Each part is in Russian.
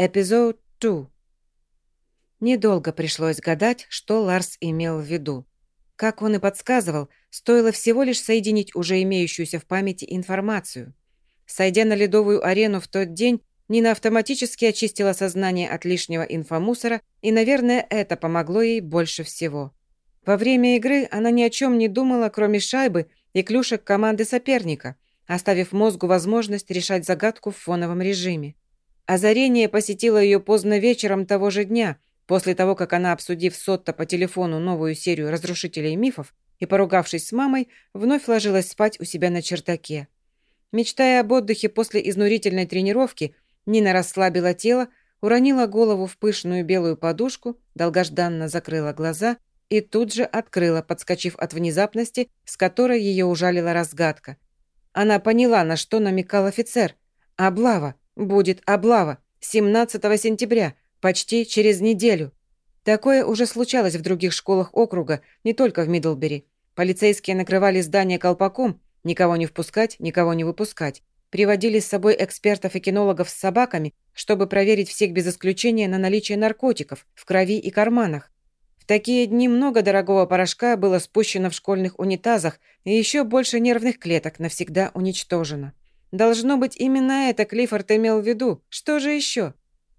Эпизод 2. Недолго пришлось гадать, что Ларс имел в виду. Как он и подсказывал, стоило всего лишь соединить уже имеющуюся в памяти информацию. Сойдя на ледовую арену в тот день, Нина автоматически очистила сознание от лишнего инфомусора, и, наверное, это помогло ей больше всего. Во время игры она ни о чем не думала, кроме шайбы и клюшек команды соперника, оставив мозгу возможность решать загадку в фоновом режиме. Озарение посетило ее поздно вечером того же дня, после того, как она, обсудив Сотто по телефону новую серию разрушителей мифов и поругавшись с мамой, вновь ложилась спать у себя на чердаке. Мечтая об отдыхе после изнурительной тренировки, Нина расслабила тело, уронила голову в пышную белую подушку, долгожданно закрыла глаза и тут же открыла, подскочив от внезапности, с которой ее ужалила разгадка. Она поняла, на что намекал офицер. Облава. Будет облава 17 сентября, почти через неделю. Такое уже случалось в других школах округа, не только в Мидлбери. Полицейские накрывали здание колпаком, никого не впускать, никого не выпускать. Приводили с собой экспертов и кинологов с собаками, чтобы проверить всех без исключения на наличие наркотиков в крови и карманах. В такие дни много дорогого порошка было спущено в школьных унитазах, и еще больше нервных клеток навсегда уничтожено. Должно быть, именно это Клиффорд имел в виду. Что же еще?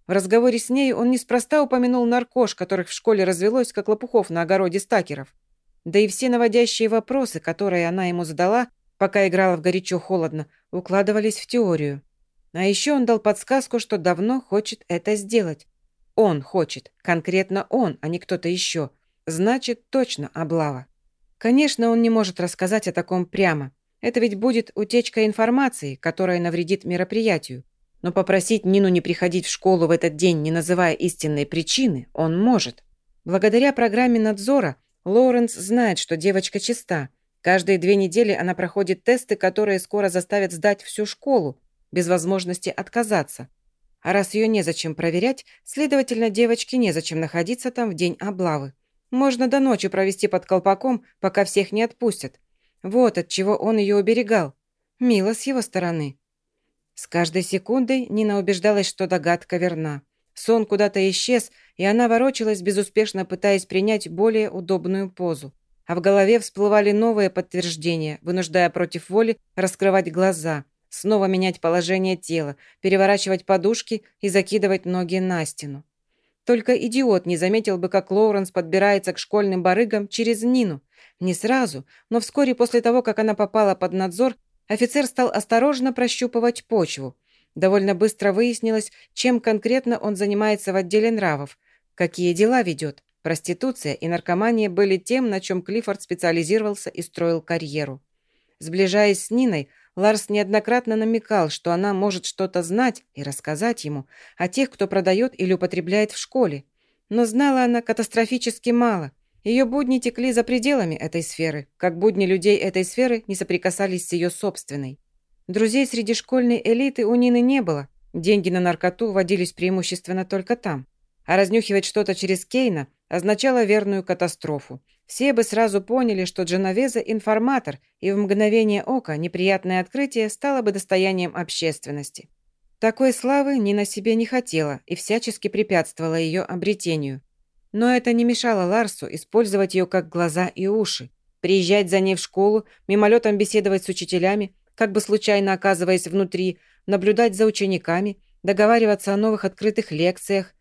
В разговоре с ней он неспроста упомянул наркош, которых в школе развелось, как лопухов на огороде стакеров. Да и все наводящие вопросы, которые она ему задала, пока играла в горячо-холодно, укладывались в теорию. А еще он дал подсказку, что давно хочет это сделать. Он хочет, конкретно он, а не кто-то еще. Значит, точно облава. Конечно, он не может рассказать о таком прямо, это ведь будет утечка информации, которая навредит мероприятию. Но попросить Нину не приходить в школу в этот день, не называя истинной причины, он может. Благодаря программе надзора Лоуренс знает, что девочка чиста. Каждые две недели она проходит тесты, которые скоро заставят сдать всю школу, без возможности отказаться. А раз ее незачем проверять, следовательно, девочке незачем находиться там в день облавы. Можно до ночи провести под колпаком, пока всех не отпустят. Вот от чего он ее уберегал. Мило с его стороны. С каждой секундой Нина убеждалась, что догадка верна. Сон куда-то исчез, и она ворочалась, безуспешно пытаясь принять более удобную позу. А в голове всплывали новые подтверждения, вынуждая против воли раскрывать глаза, снова менять положение тела, переворачивать подушки и закидывать ноги на стену. Только идиот не заметил бы, как Лоуренс подбирается к школьным барыгам через Нину, не сразу, но вскоре после того, как она попала под надзор, офицер стал осторожно прощупывать почву. Довольно быстро выяснилось, чем конкретно он занимается в отделе нравов, какие дела ведет. Проституция и наркомания были тем, на чем Клиффорд специализировался и строил карьеру. Сближаясь с Ниной, Ларс неоднократно намекал, что она может что-то знать и рассказать ему о тех, кто продает или употребляет в школе. Но знала она катастрофически мало, ее будни текли за пределами этой сферы, как будни людей этой сферы не соприкасались с ее собственной. Друзей среди школьной элиты у Нины не было. Деньги на наркоту водились преимущественно только там. А разнюхивать что-то через Кейна означало верную катастрофу. Все бы сразу поняли, что Дженовеза – информатор, и в мгновение ока неприятное открытие стало бы достоянием общественности. Такой славы Нина себе не хотела и всячески препятствовала ее обретению. Но это не мешало Ларсу использовать ее как глаза и уши, приезжать за ней в школу, мимолетом беседовать с учителями, как бы случайно оказываясь внутри, наблюдать за учениками, договариваться о новых открытых лекциях.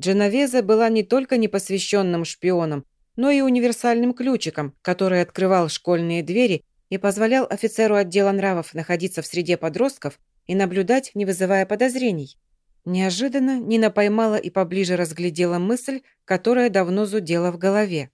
Дженовеза была не только непосвященным шпионом, но и универсальным ключиком, который открывал школьные двери и позволял офицеру отдела нравов находиться в среде подростков и наблюдать, не вызывая подозрений. Неожиданно Нина поймала и поближе разглядела мысль, которая давно зудела в голове.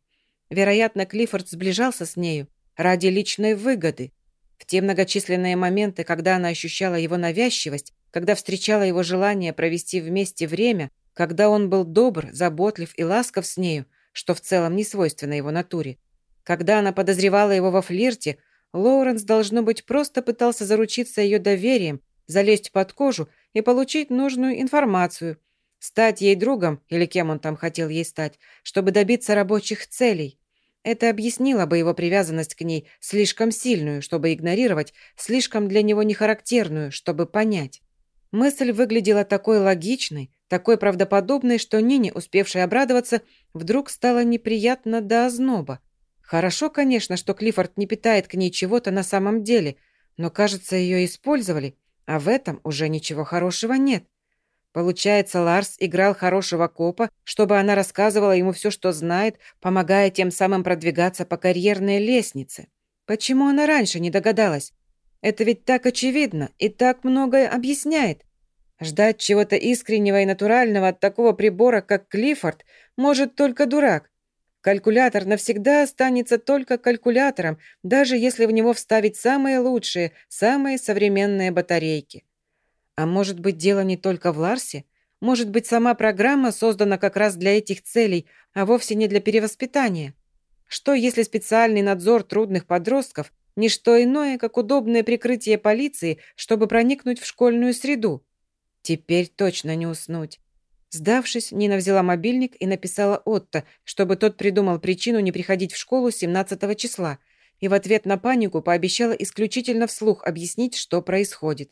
Вероятно, Клиффорд сближался с нею ради личной выгоды. В те многочисленные моменты, когда она ощущала его навязчивость, когда встречала его желание провести вместе время, когда он был добр, заботлив и ласков с нею, что в целом не свойственно его натуре, когда она подозревала его во флирте, Лоуренс, должно быть, просто пытался заручиться ее доверием, залезть под кожу и получить нужную информацию, стать ей другом, или кем он там хотел ей стать, чтобы добиться рабочих целей. Это объяснило бы его привязанность к ней слишком сильную, чтобы игнорировать, слишком для него нехарактерную, чтобы понять. Мысль выглядела такой логичной, такой правдоподобной, что Нине, успевшей обрадоваться, вдруг стало неприятно до озноба. Хорошо, конечно, что Клиффорд не питает к ней чего-то на самом деле, но, кажется, ее использовали, а в этом уже ничего хорошего нет. Получается, Ларс играл хорошего копа, чтобы она рассказывала ему все, что знает, помогая тем самым продвигаться по карьерной лестнице. Почему она раньше не догадалась? Это ведь так очевидно и так многое объясняет. Ждать чего-то искреннего и натурального от такого прибора, как Клиффорд, может только дурак. Калькулятор навсегда останется только калькулятором, даже если в него вставить самые лучшие, самые современные батарейки. А может быть, дело не только в Ларсе? Может быть, сама программа создана как раз для этих целей, а вовсе не для перевоспитания? Что, если специальный надзор трудных подростков – не что иное, как удобное прикрытие полиции, чтобы проникнуть в школьную среду? Теперь точно не уснуть. Сдавшись, Нина взяла мобильник и написала Отто, чтобы тот придумал причину не приходить в школу 17 числа, и в ответ на панику пообещала исключительно вслух объяснить, что происходит.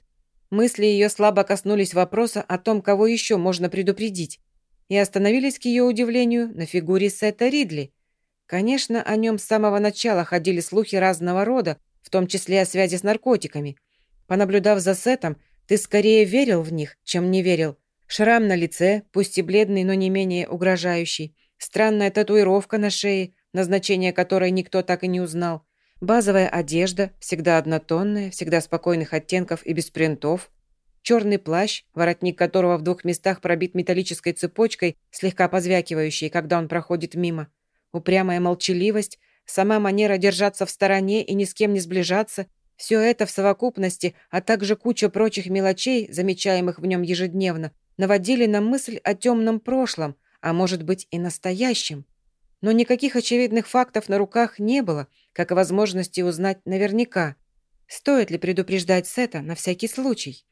Мысли ее слабо коснулись вопроса о том, кого еще можно предупредить, и остановились, к ее удивлению, на фигуре Сета Ридли. Конечно, о нем с самого начала ходили слухи разного рода, в том числе о связи с наркотиками. Понаблюдав за Сетом, ты скорее верил в них, чем не верил. Шрам на лице, пусть и бледный, но не менее угрожающий. Странная татуировка на шее, назначение которой никто так и не узнал. Базовая одежда, всегда однотонная, всегда спокойных оттенков и без принтов. Черный плащ, воротник которого в двух местах пробит металлической цепочкой, слегка позвякивающей, когда он проходит мимо. Упрямая молчаливость, сама манера держаться в стороне и ни с кем не сближаться – все это в совокупности, а также куча прочих мелочей, замечаемых в нем ежедневно, наводили на мысль о темном прошлом, а может быть и настоящем. Но никаких очевидных фактов на руках не было, как и возможности узнать наверняка. Стоит ли предупреждать Сета на всякий случай?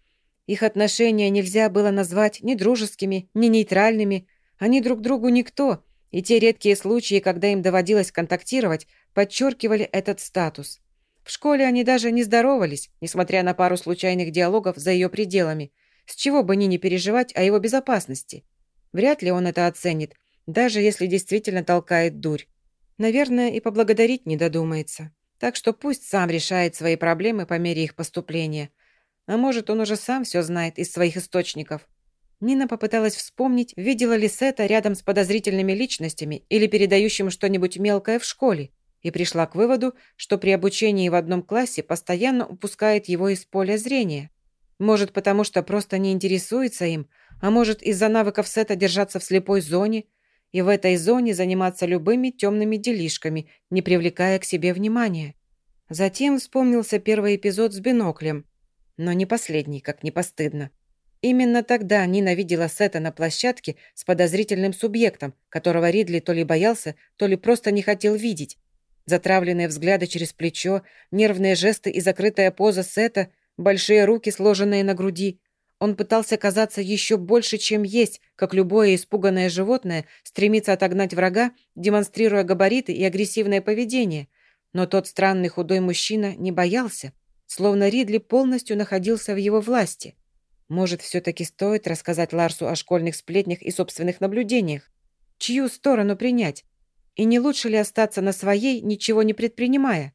Их отношения нельзя было назвать ни дружескими, ни нейтральными. Они друг другу никто, и те редкие случаи, когда им доводилось контактировать, подчеркивали этот статус. В школе они даже не здоровались, несмотря на пару случайных диалогов за ее пределами. С чего бы ни не переживать о его безопасности? Вряд ли он это оценит, даже если действительно толкает дурь. Наверное, и поблагодарить не додумается. Так что пусть сам решает свои проблемы по мере их поступления. А может, он уже сам все знает из своих источников. Нина попыталась вспомнить, видела ли Сета рядом с подозрительными личностями или передающим что-нибудь мелкое в школе, и пришла к выводу, что при обучении в одном классе постоянно упускает его из поля зрения. Может, потому что просто не интересуется им, а может, из-за навыков Сета держаться в слепой зоне и в этой зоне заниматься любыми темными делишками, не привлекая к себе внимания. Затем вспомнился первый эпизод с биноклем, но не последний, как не постыдно. Именно тогда Нина видела Сета на площадке с подозрительным субъектом, которого Ридли то ли боялся, то ли просто не хотел видеть. Затравленные взгляды через плечо, нервные жесты и закрытая поза Сета, большие руки, сложенные на груди. Он пытался казаться еще больше, чем есть, как любое испуганное животное стремится отогнать врага, демонстрируя габариты и агрессивное поведение. Но тот странный худой мужчина не боялся, словно Ридли полностью находился в его власти. Может, все-таки стоит рассказать Ларсу о школьных сплетнях и собственных наблюдениях? Чью сторону принять? И не лучше ли остаться на своей, ничего не предпринимая?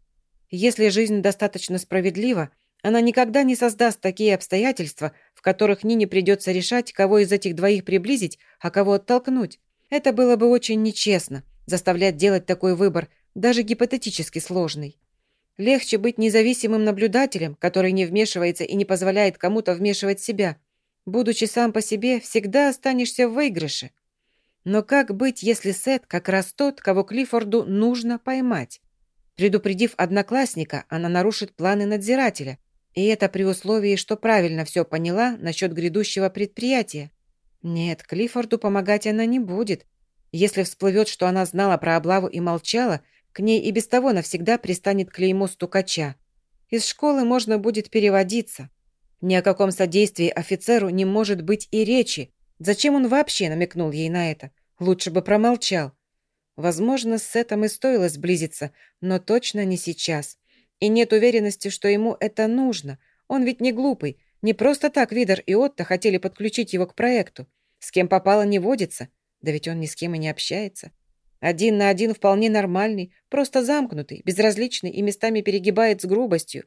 Если жизнь достаточно справедлива, она никогда не создаст такие обстоятельства, в которых Нине придется решать, кого из этих двоих приблизить, а кого оттолкнуть. Это было бы очень нечестно, заставлять делать такой выбор, даже гипотетически сложный. Легче быть независимым наблюдателем, который не вмешивается и не позволяет кому-то вмешивать себя. Будучи сам по себе, всегда останешься в выигрыше. Но как быть, если Сет как раз тот, кого Клиффорду нужно поймать? Предупредив одноклассника, она нарушит планы надзирателя. И это при условии, что правильно все поняла насчет грядущего предприятия. Нет, Клиффорду помогать она не будет. Если всплывет, что она знала про облаву и молчала, к ней и без того навсегда пристанет клеймо стукача. Из школы можно будет переводиться. Ни о каком содействии офицеру не может быть и речи, Зачем он вообще намекнул ей на это? Лучше бы промолчал. Возможно, с Сетом и стоило сблизиться, но точно не сейчас. И нет уверенности, что ему это нужно. Он ведь не глупый. Не просто так Видер и Отто хотели подключить его к проекту. С кем попало не водится. Да ведь он ни с кем и не общается. Один на один вполне нормальный, просто замкнутый, безразличный и местами перегибает с грубостью.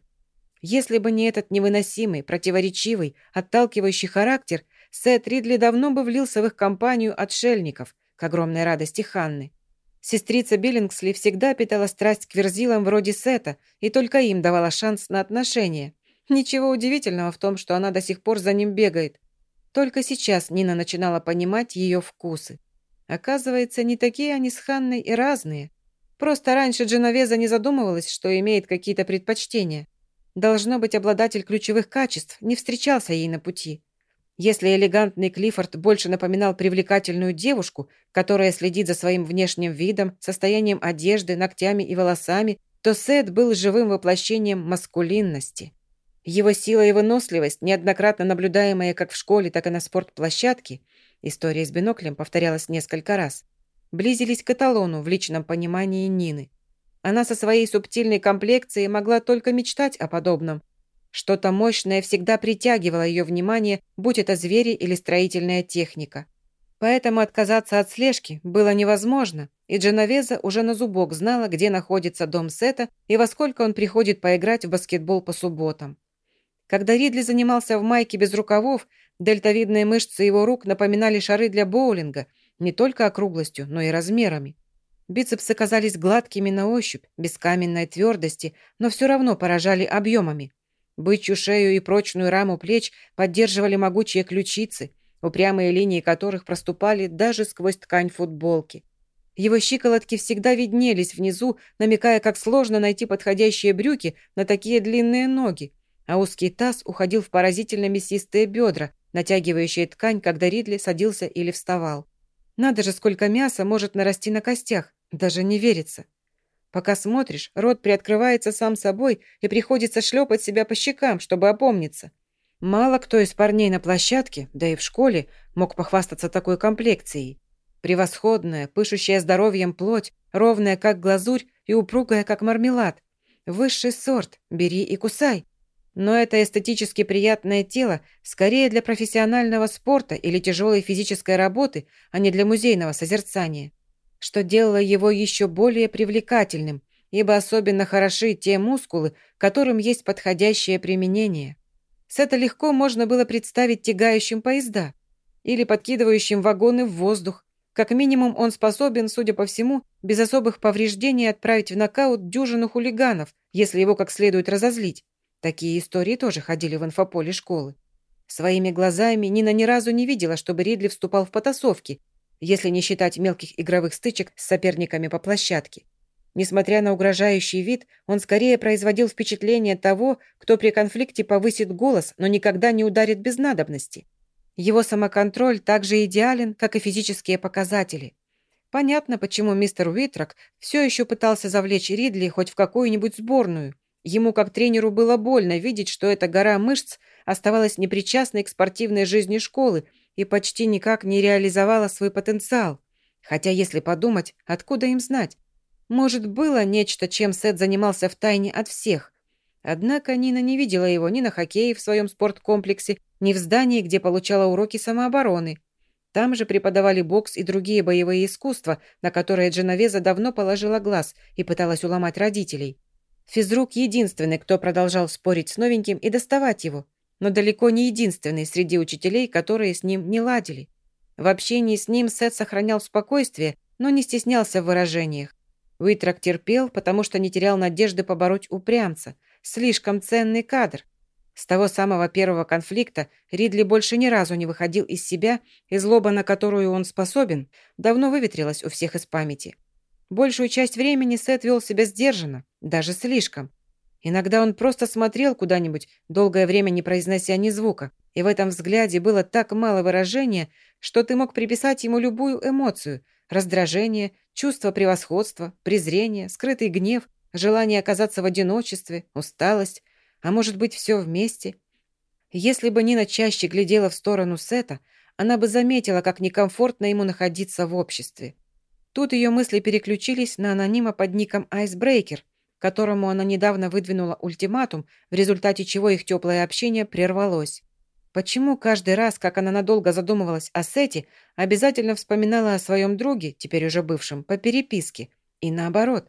Если бы не этот невыносимый, противоречивый, отталкивающий характер, Сет Ридли давно бы влился в их компанию отшельников, к огромной радости Ханны. Сестрица Биллингсли всегда питала страсть к верзилам вроде Сета и только им давала шанс на отношения. Ничего удивительного в том, что она до сих пор за ним бегает. Только сейчас Нина начинала понимать ее вкусы. Оказывается, не такие они с Ханной и разные. Просто раньше Дженовеза не задумывалась, что имеет какие-то предпочтения. Должно быть, обладатель ключевых качеств не встречался ей на пути. Если элегантный Клиффорд больше напоминал привлекательную девушку, которая следит за своим внешним видом, состоянием одежды, ногтями и волосами, то Сет был живым воплощением маскулинности. Его сила и выносливость, неоднократно наблюдаемые как в школе, так и на спортплощадке, история с биноклем повторялась несколько раз, близились к эталону в личном понимании Нины. Она со своей субтильной комплекцией могла только мечтать о подобном. Что-то мощное всегда притягивало ее внимание, будь это звери или строительная техника. Поэтому отказаться от слежки было невозможно, и Дженовеза уже на зубок знала, где находится дом Сета и во сколько он приходит поиграть в баскетбол по субботам. Когда Ридли занимался в майке без рукавов, дельтовидные мышцы его рук напоминали шары для боулинга, не только округлостью, но и размерами. Бицепсы казались гладкими на ощупь, без каменной твердости, но все равно поражали объемами. Бычью шею и прочную раму плеч поддерживали могучие ключицы, упрямые линии которых проступали даже сквозь ткань футболки. Его щиколотки всегда виднелись внизу, намекая, как сложно найти подходящие брюки на такие длинные ноги, а узкий таз уходил в поразительно мясистые бедра, натягивающие ткань, когда Ридли садился или вставал. Надо же, сколько мяса может нарасти на костях. Даже не верится. Пока смотришь, рот приоткрывается сам собой и приходится шлепать себя по щекам, чтобы опомниться. Мало кто из парней на площадке, да и в школе, мог похвастаться такой комплекцией. Превосходная, пышущая здоровьем плоть, ровная, как глазурь, и упругая, как мармелад. Высший сорт, бери и кусай. Но это эстетически приятное тело скорее для профессионального спорта или тяжелой физической работы, а не для музейного созерцания что делало его еще более привлекательным, ибо особенно хороши те мускулы, которым есть подходящее применение. С это легко можно было представить тягающим поезда или подкидывающим вагоны в воздух. Как минимум он способен, судя по всему, без особых повреждений отправить в нокаут дюжину хулиганов, если его как следует разозлить. Такие истории тоже ходили в инфополе школы. Своими глазами Нина ни разу не видела, чтобы Ридли вступал в потасовки, если не считать мелких игровых стычек с соперниками по площадке. Несмотря на угрожающий вид, он скорее производил впечатление того, кто при конфликте повысит голос, но никогда не ударит без надобности. Его самоконтроль также идеален, как и физические показатели. Понятно, почему мистер Уитрок все еще пытался завлечь Ридли хоть в какую-нибудь сборную. Ему, как тренеру, было больно видеть, что эта гора мышц оставалась непричастной к спортивной жизни школы, и почти никак не реализовала свой потенциал. Хотя, если подумать, откуда им знать? Может, было нечто, чем Сет занимался втайне от всех. Однако Нина не видела его ни на хоккее в своем спорткомплексе, ни в здании, где получала уроки самообороны. Там же преподавали бокс и другие боевые искусства, на которые Дженовеза давно положила глаз и пыталась уломать родителей. Физрук единственный, кто продолжал спорить с новеньким и доставать его но далеко не единственный среди учителей, которые с ним не ладили. В общении с ним Сет сохранял спокойствие, но не стеснялся в выражениях. Уитрак терпел, потому что не терял надежды побороть упрямца. Слишком ценный кадр. С того самого первого конфликта Ридли больше ни разу не выходил из себя, и злоба, на которую он способен, давно выветрилась у всех из памяти. Большую часть времени Сет вел себя сдержанно, даже слишком. Иногда он просто смотрел куда-нибудь, долгое время не произнося ни звука, и в этом взгляде было так мало выражения, что ты мог приписать ему любую эмоцию – раздражение, чувство превосходства, презрение, скрытый гнев, желание оказаться в одиночестве, усталость, а может быть все вместе. Если бы Нина чаще глядела в сторону Сета, она бы заметила, как некомфортно ему находиться в обществе. Тут ее мысли переключились на анонима под ником Айсбрейкер – которому она недавно выдвинула ультиматум, в результате чего их теплое общение прервалось. Почему каждый раз, как она надолго задумывалась о Сете, обязательно вспоминала о своем друге, теперь уже бывшем, по переписке? И наоборот.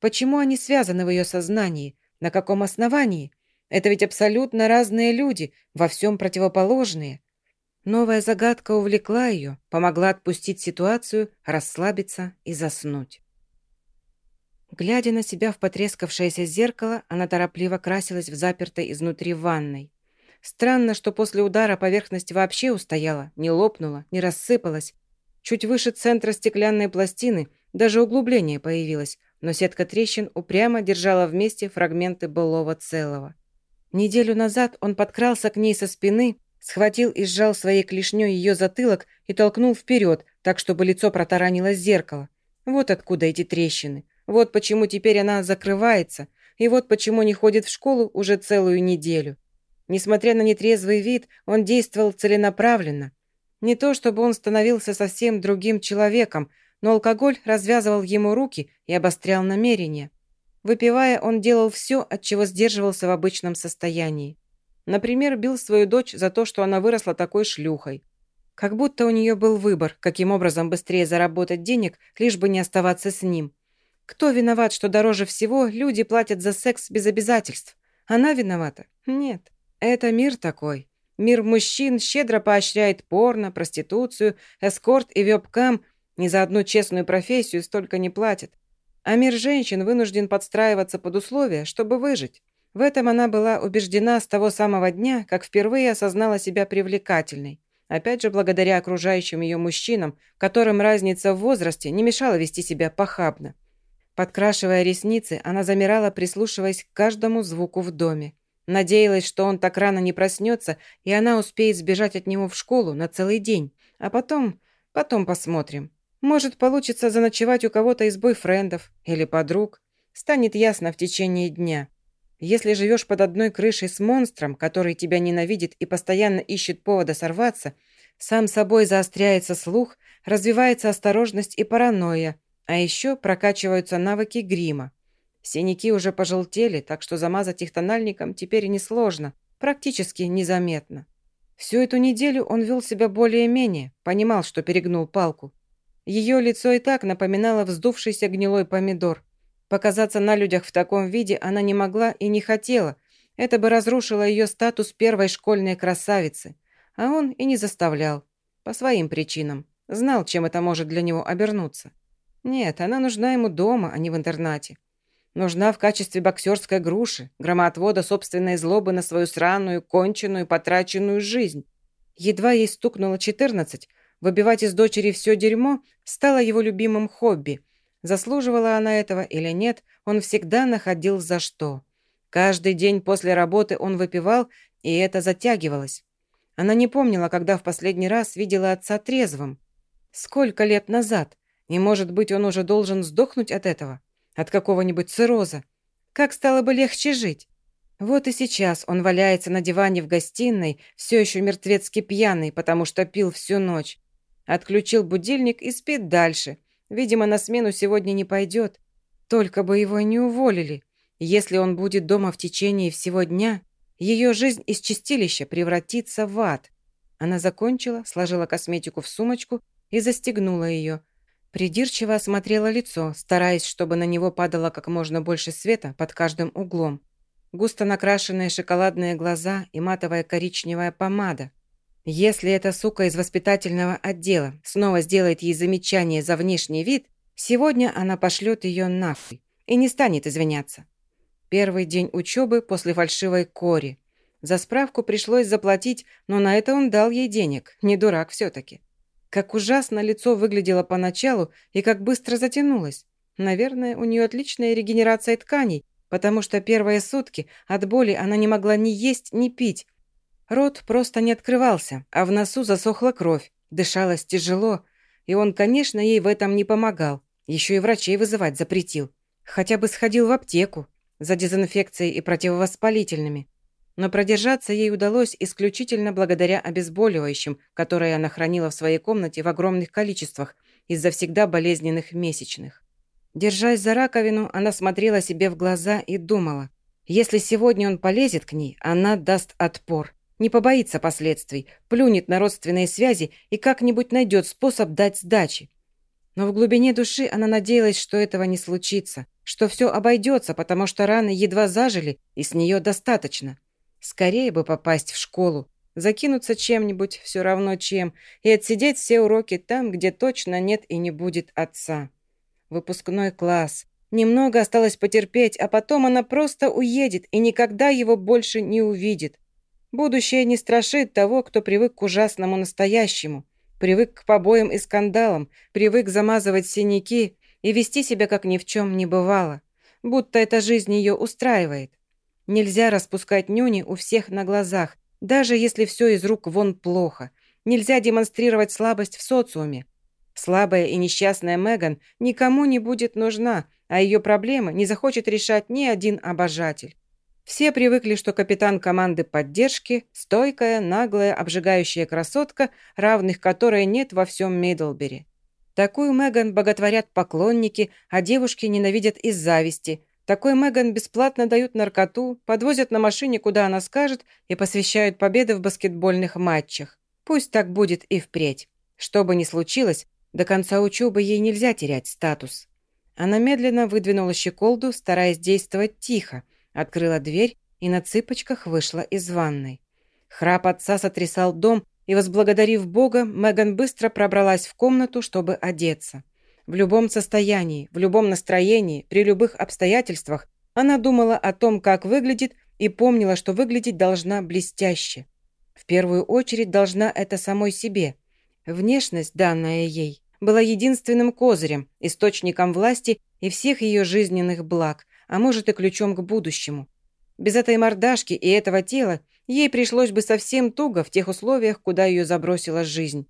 Почему они связаны в ее сознании? На каком основании? Это ведь абсолютно разные люди, во всем противоположные. Новая загадка увлекла ее, помогла отпустить ситуацию, расслабиться и заснуть. Глядя на себя в потрескавшееся зеркало, она торопливо красилась в запертой изнутри ванной. Странно, что после удара поверхность вообще устояла, не лопнула, не рассыпалась. Чуть выше центра стеклянной пластины даже углубление появилось, но сетка трещин упрямо держала вместе фрагменты былого целого. Неделю назад он подкрался к ней со спины, схватил и сжал своей клешней ее затылок и толкнул вперед, так, чтобы лицо протаранило зеркало. Вот откуда эти трещины. Вот почему теперь она закрывается, и вот почему не ходит в школу уже целую неделю. Несмотря на нетрезвый вид, он действовал целенаправленно. Не то чтобы он становился совсем другим человеком, но алкоголь развязывал ему руки и обострял намерения. Выпивая, он делал все, от чего сдерживался в обычном состоянии. Например, бил свою дочь за то, что она выросла такой шлюхой. Как будто у нее был выбор, каким образом быстрее заработать денег, лишь бы не оставаться с ним. Кто виноват, что дороже всего люди платят за секс без обязательств? Она виновата? Нет. Это мир такой. Мир мужчин щедро поощряет порно, проституцию, эскорт и вебкам. Ни за одну честную профессию столько не платят. А мир женщин вынужден подстраиваться под условия, чтобы выжить. В этом она была убеждена с того самого дня, как впервые осознала себя привлекательной. Опять же, благодаря окружающим ее мужчинам, которым разница в возрасте не мешала вести себя похабно. Подкрашивая ресницы, она замирала, прислушиваясь к каждому звуку в доме. Надеялась, что он так рано не проснется, и она успеет сбежать от него в школу на целый день. А потом... потом посмотрим. Может, получится заночевать у кого-то из бойфрендов или подруг. Станет ясно в течение дня. Если живешь под одной крышей с монстром, который тебя ненавидит и постоянно ищет повода сорваться, сам собой заостряется слух, развивается осторожность и паранойя, а еще прокачиваются навыки грима. Синяки уже пожелтели, так что замазать их тональником теперь несложно, практически незаметно. Всю эту неделю он вел себя более-менее, понимал, что перегнул палку. Ее лицо и так напоминало вздувшийся гнилой помидор. Показаться на людях в таком виде она не могла и не хотела. Это бы разрушило ее статус первой школьной красавицы. А он и не заставлял. По своим причинам. Знал, чем это может для него обернуться. Нет, она нужна ему дома, а не в интернате. Нужна в качестве боксерской груши, громоотвода собственной злобы на свою сраную, конченую, потраченную жизнь. Едва ей стукнуло 14, выбивать из дочери все дерьмо стало его любимым хобби. Заслуживала она этого или нет, он всегда находил за что. Каждый день после работы он выпивал, и это затягивалось. Она не помнила, когда в последний раз видела отца трезвым. Сколько лет назад? И, может быть, он уже должен сдохнуть от этого? От какого-нибудь цирроза. Как стало бы легче жить? Вот и сейчас он валяется на диване в гостиной, все еще мертвецки пьяный, потому что пил всю ночь. Отключил будильник и спит дальше. Видимо, на смену сегодня не пойдет. Только бы его не уволили. Если он будет дома в течение всего дня, ее жизнь из чистилища превратится в ад. Она закончила, сложила косметику в сумочку и застегнула ее, Придирчиво осмотрела лицо, стараясь, чтобы на него падало как можно больше света под каждым углом. Густо накрашенные шоколадные глаза и матовая коричневая помада. Если эта сука из воспитательного отдела снова сделает ей замечание за внешний вид, сегодня она пошлет ее нахуй и не станет извиняться. Первый день учебы после фальшивой кори. За справку пришлось заплатить, но на это он дал ей денег, не дурак все-таки. Как ужасно лицо выглядело поначалу и как быстро затянулось. Наверное, у нее отличная регенерация тканей, потому что первые сутки от боли она не могла ни есть, ни пить. Рот просто не открывался, а в носу засохла кровь, дышалось тяжело, и он, конечно, ей в этом не помогал. Еще и врачей вызывать запретил. Хотя бы сходил в аптеку за дезинфекцией и противовоспалительными. Но продержаться ей удалось исключительно благодаря обезболивающим, которые она хранила в своей комнате в огромных количествах из-за всегда болезненных месячных. Держась за раковину, она смотрела себе в глаза и думала, если сегодня он полезет к ней, она даст отпор. Не побоится последствий, плюнет на родственные связи и как-нибудь найдет способ дать сдачи. Но в глубине души она надеялась, что этого не случится, что все обойдется, потому что раны едва зажили, и с нее достаточно. Скорее бы попасть в школу, закинуться чем-нибудь, все равно чем, и отсидеть все уроки там, где точно нет и не будет отца. Выпускной класс. Немного осталось потерпеть, а потом она просто уедет и никогда его больше не увидит. Будущее не страшит того, кто привык к ужасному настоящему, привык к побоям и скандалам, привык замазывать синяки и вести себя, как ни в чем не бывало, будто эта жизнь ее устраивает. Нельзя распускать нюни у всех на глазах, даже если все из рук вон плохо. Нельзя демонстрировать слабость в социуме. Слабая и несчастная Меган никому не будет нужна, а ее проблемы не захочет решать ни один обожатель. Все привыкли, что капитан команды поддержки – стойкая, наглая, обжигающая красотка, равных которой нет во всем Мидлбери. Такую Меган боготворят поклонники, а девушки ненавидят из зависти. Такой Меган бесплатно дают наркоту, подвозят на машине, куда она скажет, и посвящают победы в баскетбольных матчах. Пусть так будет и впредь. Что бы ни случилось, до конца учебы ей нельзя терять статус. Она медленно выдвинула щеколду, стараясь действовать тихо, открыла дверь и на цыпочках вышла из ванной. Храп отца сотрясал дом, и, возблагодарив Бога, Меган быстро пробралась в комнату, чтобы одеться. В любом состоянии, в любом настроении, при любых обстоятельствах она думала о том, как выглядит, и помнила, что выглядеть должна блестяще. В первую очередь должна это самой себе. Внешность, данная ей, была единственным козырем, источником власти и всех ее жизненных благ, а может и ключом к будущему. Без этой мордашки и этого тела ей пришлось бы совсем туго в тех условиях, куда ее забросила жизнь.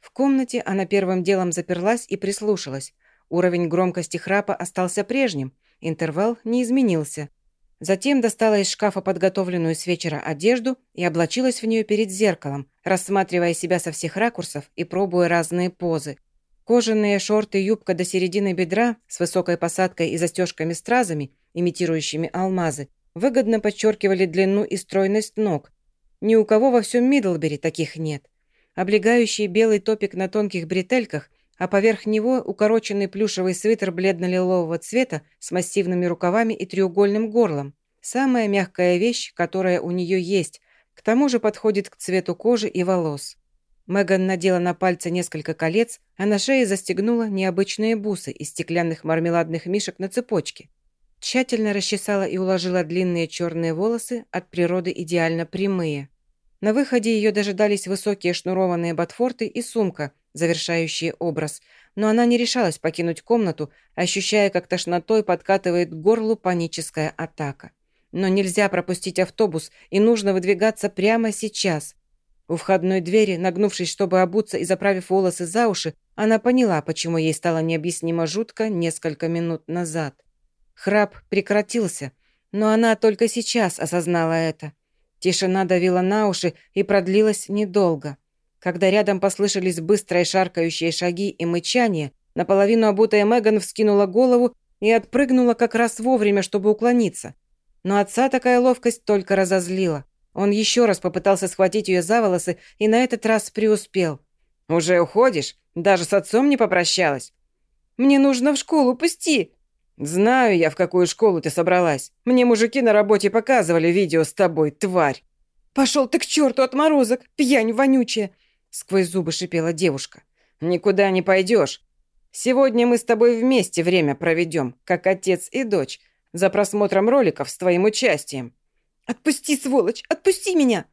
В комнате она первым делом заперлась и прислушалась. Уровень громкости храпа остался прежним, интервал не изменился. Затем достала из шкафа подготовленную с вечера одежду и облачилась в нее перед зеркалом, рассматривая себя со всех ракурсов и пробуя разные позы. Кожаные шорты юбка до середины бедра с высокой посадкой и застежками-стразами имитирующими алмазы, выгодно подчеркивали длину и стройность ног. Ни у кого во всем Мидлбери таких нет. Облегающий белый топик на тонких бретельках, а поверх него укороченный плюшевый свитер бледно-лилового цвета с массивными рукавами и треугольным горлом. Самая мягкая вещь, которая у нее есть, к тому же подходит к цвету кожи и волос. Меган надела на пальцы несколько колец, а на шее застегнула необычные бусы из стеклянных мармеладных мишек на цепочке. Тщательно расчесала и уложила длинные черные волосы, от природы идеально прямые. На выходе ее дожидались высокие шнурованные ботфорты и сумка, завершающие образ, но она не решалась покинуть комнату, ощущая, как тошнотой подкатывает к горлу паническая атака. Но нельзя пропустить автобус, и нужно выдвигаться прямо сейчас. У входной двери, нагнувшись, чтобы обуться и заправив волосы за уши, она поняла, почему ей стало необъяснимо жутко несколько минут назад. Храп прекратился, но она только сейчас осознала это. Тишина давила на уши и продлилась недолго. Когда рядом послышались быстрые шаркающие шаги и мычание, наполовину обутая Меган вскинула голову и отпрыгнула как раз вовремя, чтобы уклониться. Но отца такая ловкость только разозлила. Он еще раз попытался схватить ее за волосы и на этот раз преуспел. «Уже уходишь? Даже с отцом не попрощалась?» «Мне нужно в школу, пусти!» «Знаю я, в какую школу ты собралась. Мне мужики на работе показывали видео с тобой, тварь». «Пошел ты к черту отморозок, пьянь вонючая!» Сквозь зубы шипела девушка. «Никуда не пойдешь. Сегодня мы с тобой вместе время проведем, как отец и дочь, за просмотром роликов с твоим участием». «Отпусти, сволочь, отпусти меня!»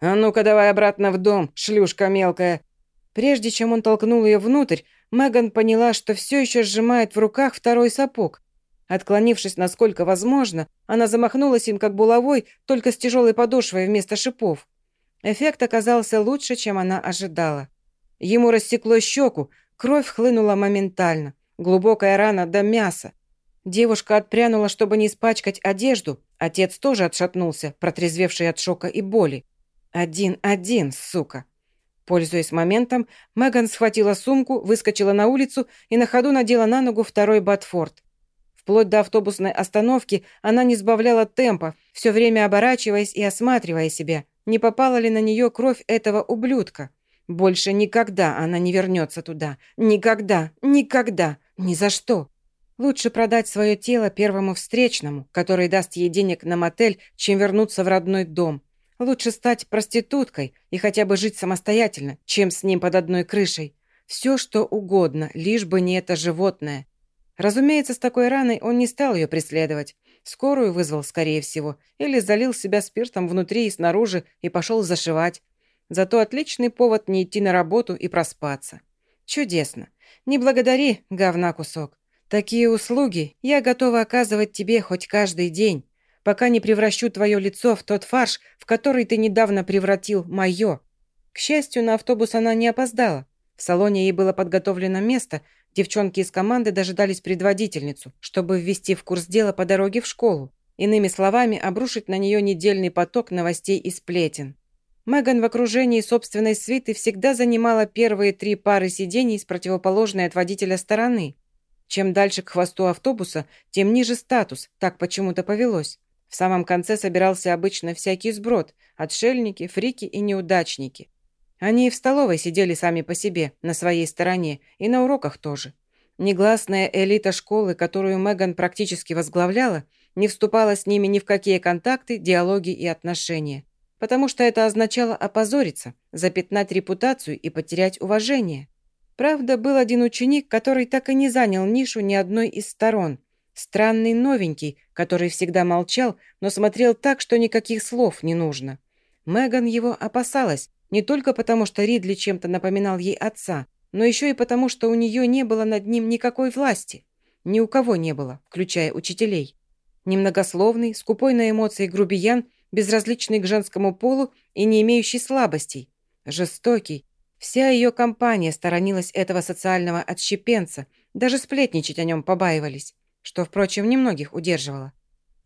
«А ну-ка давай обратно в дом, шлюшка мелкая!» Прежде чем он толкнул ее внутрь, Меган поняла, что все еще сжимает в руках второй сапог. Отклонившись насколько возможно, она замахнулась им как булавой, только с тяжелой подошвой вместо шипов. Эффект оказался лучше, чем она ожидала. Ему рассекло щеку, кровь хлынула моментально, глубокая рана до мяса. Девушка отпрянула, чтобы не испачкать одежду, отец тоже отшатнулся, протрезвевший от шока и боли. «Один-один, сука!» Пользуясь моментом, Меган схватила сумку, выскочила на улицу и на ходу надела на ногу второй Батфорд. Вплоть до автобусной остановки она не сбавляла темпа, все время оборачиваясь и осматривая себя, не попала ли на нее кровь этого ублюдка. Больше никогда она не вернется туда. Никогда, никогда, ни за что. Лучше продать свое тело первому встречному, который даст ей денег на мотель, чем вернуться в родной дом. Лучше стать проституткой и хотя бы жить самостоятельно, чем с ним под одной крышей. Все, что угодно, лишь бы не это животное. Разумеется, с такой раной он не стал ее преследовать. Скорую вызвал, скорее всего, или залил себя спиртом внутри и снаружи и пошел зашивать. Зато отличный повод не идти на работу и проспаться. Чудесно. Не благодари, говна кусок. Такие услуги я готова оказывать тебе хоть каждый день пока не превращу твое лицо в тот фарш, в который ты недавно превратил мое. К счастью, на автобус она не опоздала. В салоне ей было подготовлено место, девчонки из команды дожидались предводительницу, чтобы ввести в курс дела по дороге в школу. Иными словами, обрушить на нее недельный поток новостей и сплетен. Меган в окружении собственной свиты всегда занимала первые три пары сидений с противоположной от водителя стороны. Чем дальше к хвосту автобуса, тем ниже статус, так почему-то повелось. В самом конце собирался обычно всякий сброд, отшельники, фрики и неудачники. Они и в столовой сидели сами по себе, на своей стороне, и на уроках тоже. Негласная элита школы, которую Меган практически возглавляла, не вступала с ними ни в какие контакты, диалоги и отношения, потому что это означало опозориться, запятнать репутацию и потерять уважение. Правда, был один ученик, который так и не занял нишу ни одной из сторон – Странный новенький, который всегда молчал, но смотрел так, что никаких слов не нужно. Меган его опасалась, не только потому, что Ридли чем-то напоминал ей отца, но еще и потому, что у нее не было над ним никакой власти. Ни у кого не было, включая учителей. Немногословный, скупой на эмоции грубиян, безразличный к женскому полу и не имеющий слабостей. Жестокий. Вся ее компания сторонилась этого социального отщепенца, даже сплетничать о нем побаивались что, впрочем, немногих удерживало.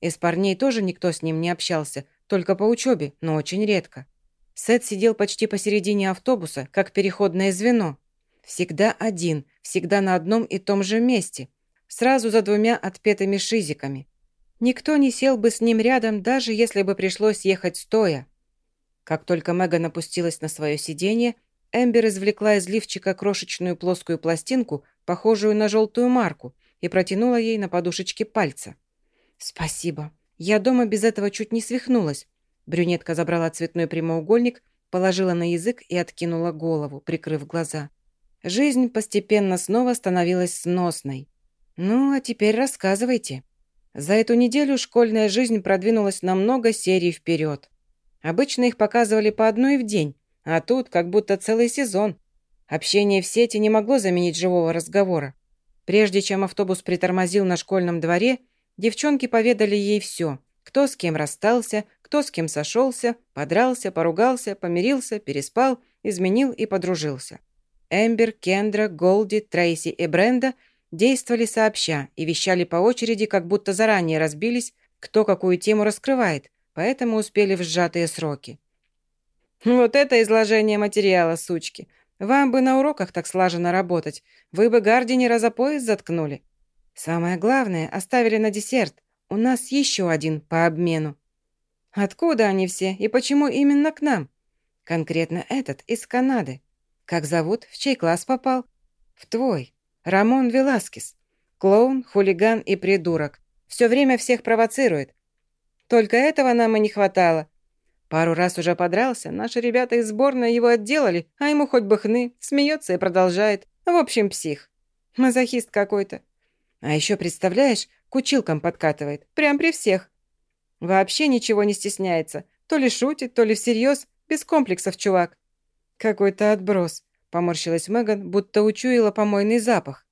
Из парней тоже никто с ним не общался, только по учебе, но очень редко. Сет сидел почти посередине автобуса, как переходное звено. Всегда один, всегда на одном и том же месте, сразу за двумя отпетыми шизиками. Никто не сел бы с ним рядом, даже если бы пришлось ехать стоя. Как только Меган опустилась на свое сиденье, Эмбер извлекла из лифчика крошечную плоскую пластинку, похожую на желтую марку, и протянула ей на подушечке пальца. «Спасибо. Я дома без этого чуть не свихнулась». Брюнетка забрала цветной прямоугольник, положила на язык и откинула голову, прикрыв глаза. Жизнь постепенно снова становилась сносной. «Ну, а теперь рассказывайте». За эту неделю школьная жизнь продвинулась на много серий вперед. Обычно их показывали по одной в день, а тут как будто целый сезон. Общение в сети не могло заменить живого разговора. Прежде чем автобус притормозил на школьном дворе, девчонки поведали ей все. Кто с кем расстался, кто с кем сошелся, подрался, поругался, помирился, переспал, изменил и подружился. Эмбер, Кендра, Голди, Трейси и Бренда действовали сообща и вещали по очереди, как будто заранее разбились, кто какую тему раскрывает, поэтому успели в сжатые сроки. «Вот это изложение материала, сучки! Вам бы на уроках так слаженно работать. Вы бы Гардинера за пояс заткнули. Самое главное, оставили на десерт. У нас еще один по обмену. Откуда они все и почему именно к нам? Конкретно этот из Канады. Как зовут? В чей класс попал? В твой. Рамон Веласкес. Клоун, хулиган и придурок. Все время всех провоцирует. Только этого нам и не хватало. Пару раз уже подрался, наши ребята из сборной его отделали, а ему хоть бы хны, смеется и продолжает. В общем, псих. Мазохист какой-то. А еще, представляешь, к училкам подкатывает. Прям при всех. Вообще ничего не стесняется. То ли шутит, то ли всерьез. Без комплексов, чувак. Какой-то отброс. Поморщилась Меган, будто учуяла помойный запах.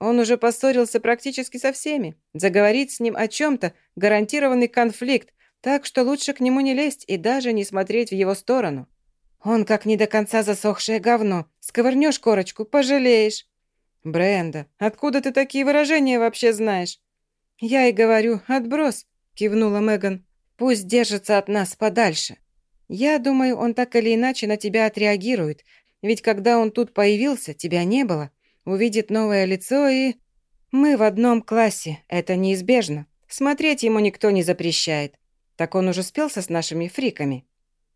Он уже поссорился практически со всеми. Заговорить с ним о чем-то – гарантированный конфликт, так что лучше к нему не лезть и даже не смотреть в его сторону. Он как не до конца засохшее говно. Сковырнешь корочку, пожалеешь. Бренда, откуда ты такие выражения вообще знаешь? Я и говорю, отброс, кивнула Меган. Пусть держится от нас подальше. Я думаю, он так или иначе на тебя отреагирует, ведь когда он тут появился, тебя не было. Увидит новое лицо и... Мы в одном классе, это неизбежно. Смотреть ему никто не запрещает. Так он уже спелся с нашими фриками?»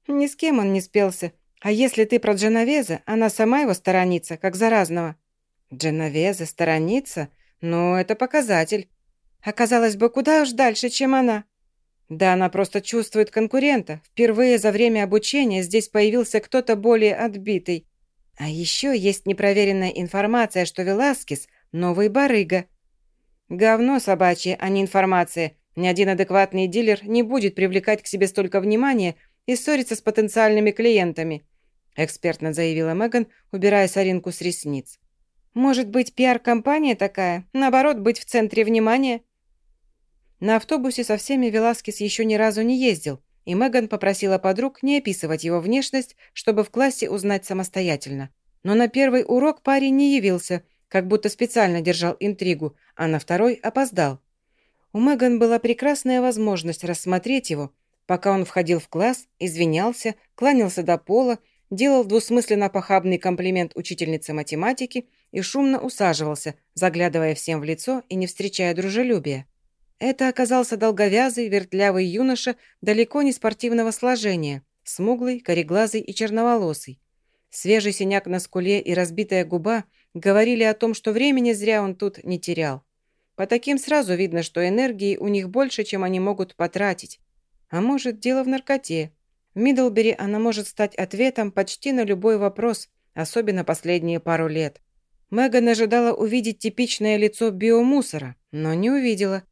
Ни с кем он не спелся. А если ты про Дженовеза, она сама его сторонится, как заразного». «Дженовеза сторонится? Ну, это показатель. Оказалось бы, куда уж дальше, чем она». Да, она просто чувствует конкурента. Впервые за время обучения здесь появился кто-то более отбитый. А еще есть непроверенная информация, что Веласкес – новый барыга. Говно собачье, а не информация. Ни один адекватный дилер не будет привлекать к себе столько внимания и ссориться с потенциальными клиентами, экспертно заявила Меган, убирая соринку с ресниц. Может быть, пиар-компания такая? Наоборот, быть в центре внимания? На автобусе со всеми Веласкес еще ни разу не ездил, и Меган попросила подруг не описывать его внешность, чтобы в классе узнать самостоятельно. Но на первый урок парень не явился, как будто специально держал интригу, а на второй опоздал. У Меган была прекрасная возможность рассмотреть его, пока он входил в класс, извинялся, кланялся до пола, делал двусмысленно похабный комплимент учительнице математики и шумно усаживался, заглядывая всем в лицо и не встречая дружелюбия. Это оказался долговязый, вертлявый юноша далеко не спортивного сложения, смуглый, кореглазый и черноволосый. Свежий синяк на скуле и разбитая губа говорили о том, что времени зря он тут не терял. По таким сразу видно, что энергии у них больше, чем они могут потратить. А может, дело в наркоте. В Мидлбери она может стать ответом почти на любой вопрос, особенно последние пару лет. Меган ожидала увидеть типичное лицо биомусора, но не увидела.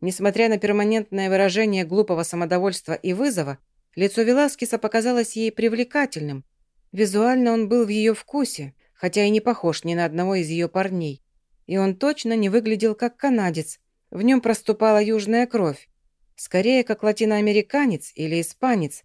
Несмотря на перманентное выражение глупого самодовольства и вызова, лицо Веласкеса показалось ей привлекательным. Визуально он был в ее вкусе, хотя и не похож ни на одного из ее парней. И он точно не выглядел как канадец. В нем проступала южная кровь. Скорее, как латиноамериканец или испанец.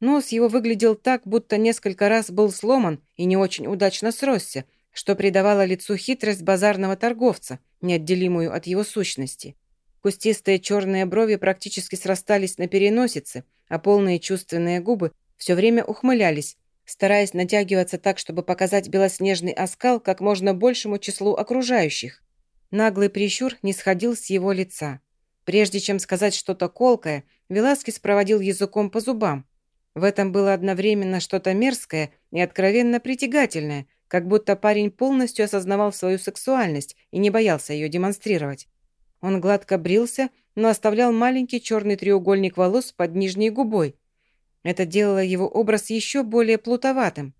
Нос его выглядел так, будто несколько раз был сломан и не очень удачно сросся, что придавало лицу хитрость базарного торговца, неотделимую от его сущности. Кустистые черные брови практически срастались на переносице, а полные чувственные губы все время ухмылялись, стараясь натягиваться так, чтобы показать белоснежный оскал как можно большему числу окружающих. Наглый прищур не сходил с его лица. Прежде чем сказать что-то колкое, Веласкес проводил языком по зубам. В этом было одновременно что-то мерзкое и откровенно притягательное, как будто парень полностью осознавал свою сексуальность и не боялся ее демонстрировать. Он гладко брился, но оставлял маленький черный треугольник волос под нижней губой. Это делало его образ еще более плутоватым.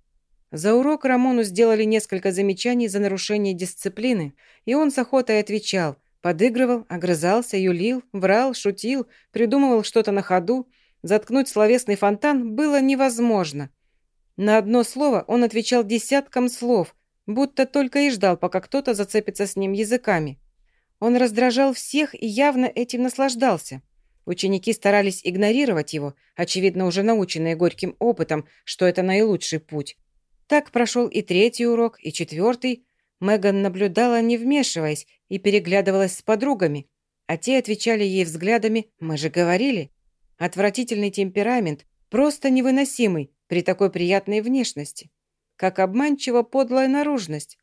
За урок Рамону сделали несколько замечаний за нарушение дисциплины, и он с охотой отвечал, подыгрывал, огрызался, юлил, врал, шутил, придумывал что-то на ходу. Заткнуть словесный фонтан было невозможно. На одно слово он отвечал десяткам слов, будто только и ждал, пока кто-то зацепится с ним языками. Он раздражал всех и явно этим наслаждался. Ученики старались игнорировать его, очевидно, уже наученные горьким опытом, что это наилучший путь. Так прошел и третий урок, и четвертый. Меган наблюдала, не вмешиваясь, и переглядывалась с подругами, а те отвечали ей взглядами «Мы же говорили». Отвратительный темперамент, просто невыносимый при такой приятной внешности. Как обманчиво подлая наружность.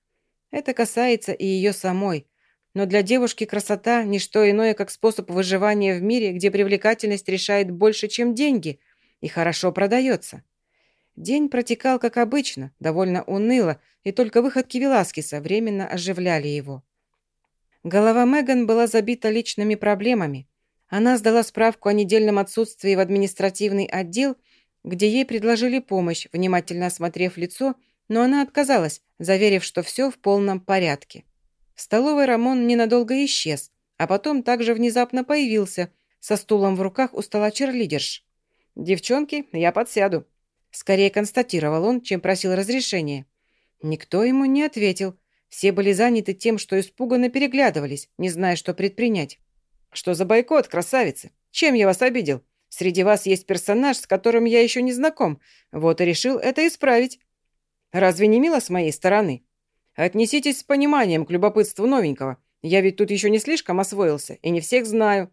Это касается и ее самой. Но для девушки красота – не что иное, как способ выживания в мире, где привлекательность решает больше, чем деньги, и хорошо продается. День протекал, как обычно, довольно уныло, и только выходки Веласкеса временно оживляли его. Голова Меган была забита личными проблемами. Она сдала справку о недельном отсутствии в административный отдел, где ей предложили помощь, внимательно осмотрев лицо, но она отказалась, заверив, что все в полном порядке. В столовой Рамон ненадолго исчез, а потом также внезапно появился, со стулом в руках у стола черлидерш. «Девчонки, я подсяду», — скорее констатировал он, чем просил разрешения. Никто ему не ответил. Все были заняты тем, что испуганно переглядывались, не зная, что предпринять. «Что за бойкот, красавицы? Чем я вас обидел? Среди вас есть персонаж, с которым я еще не знаком. Вот и решил это исправить. Разве не мило с моей стороны?» Отнеситесь с пониманием к любопытству новенького. Я ведь тут еще не слишком освоился и не всех знаю».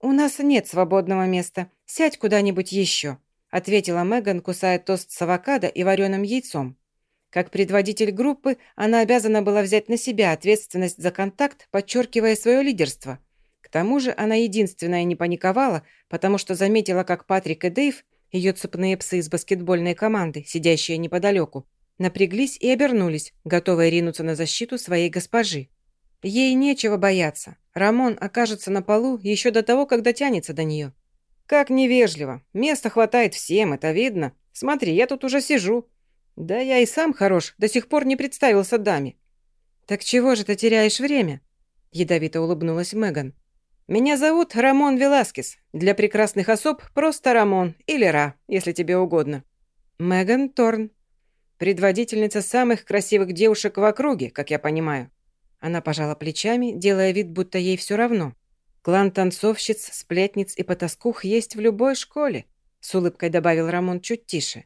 «У нас нет свободного места. Сядь куда-нибудь еще», ответила Меган, кусая тост с авокадо и вареным яйцом. Как предводитель группы, она обязана была взять на себя ответственность за контакт, подчеркивая свое лидерство. К тому же она единственная не паниковала, потому что заметила, как Патрик и Дэйв Ее цепные псы из баскетбольной команды, сидящие неподалеку, напряглись и обернулись, готовые ринуться на защиту своей госпожи. Ей нечего бояться. Рамон окажется на полу еще до того, когда тянется до нее. «Как невежливо. Места хватает всем, это видно. Смотри, я тут уже сижу. Да я и сам хорош, до сих пор не представился даме». «Так чего же ты теряешь время?» Ядовито улыбнулась Меган. «Меня зовут Рамон Веласкес. Для прекрасных особ просто Рамон или Ра, если тебе угодно». «Меган Торн. Предводительница самых красивых девушек в округе, как я понимаю». Она пожала плечами, делая вид, будто ей все равно. «Клан танцовщиц, сплетниц и потаскух есть в любой школе», с улыбкой добавил Рамон чуть тише.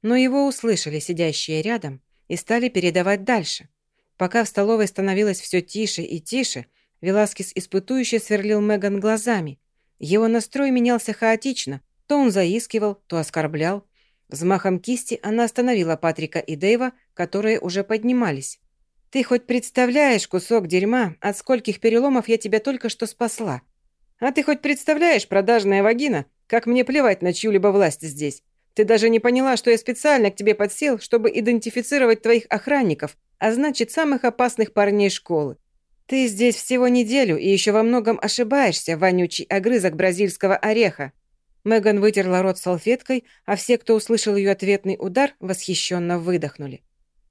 Но его услышали сидящие рядом и стали передавать дальше. Пока в столовой становилось все тише и тише, Веласкес испытующе сверлил Меган глазами. Его настрой менялся хаотично. То он заискивал, то оскорблял. Взмахом кисти она остановила Патрика и Дэйва, которые уже поднимались. Ты хоть представляешь, кусок дерьма, от скольких переломов я тебя только что спасла? А ты хоть представляешь, продажная вагина, как мне плевать на чью-либо власть здесь? Ты даже не поняла, что я специально к тебе подсел, чтобы идентифицировать твоих охранников, а значит, самых опасных парней школы. Ты здесь всего неделю и еще во многом ошибаешься, вонючий огрызок бразильского ореха». Меган вытерла рот салфеткой, а все, кто услышал ее ответный удар, восхищенно выдохнули.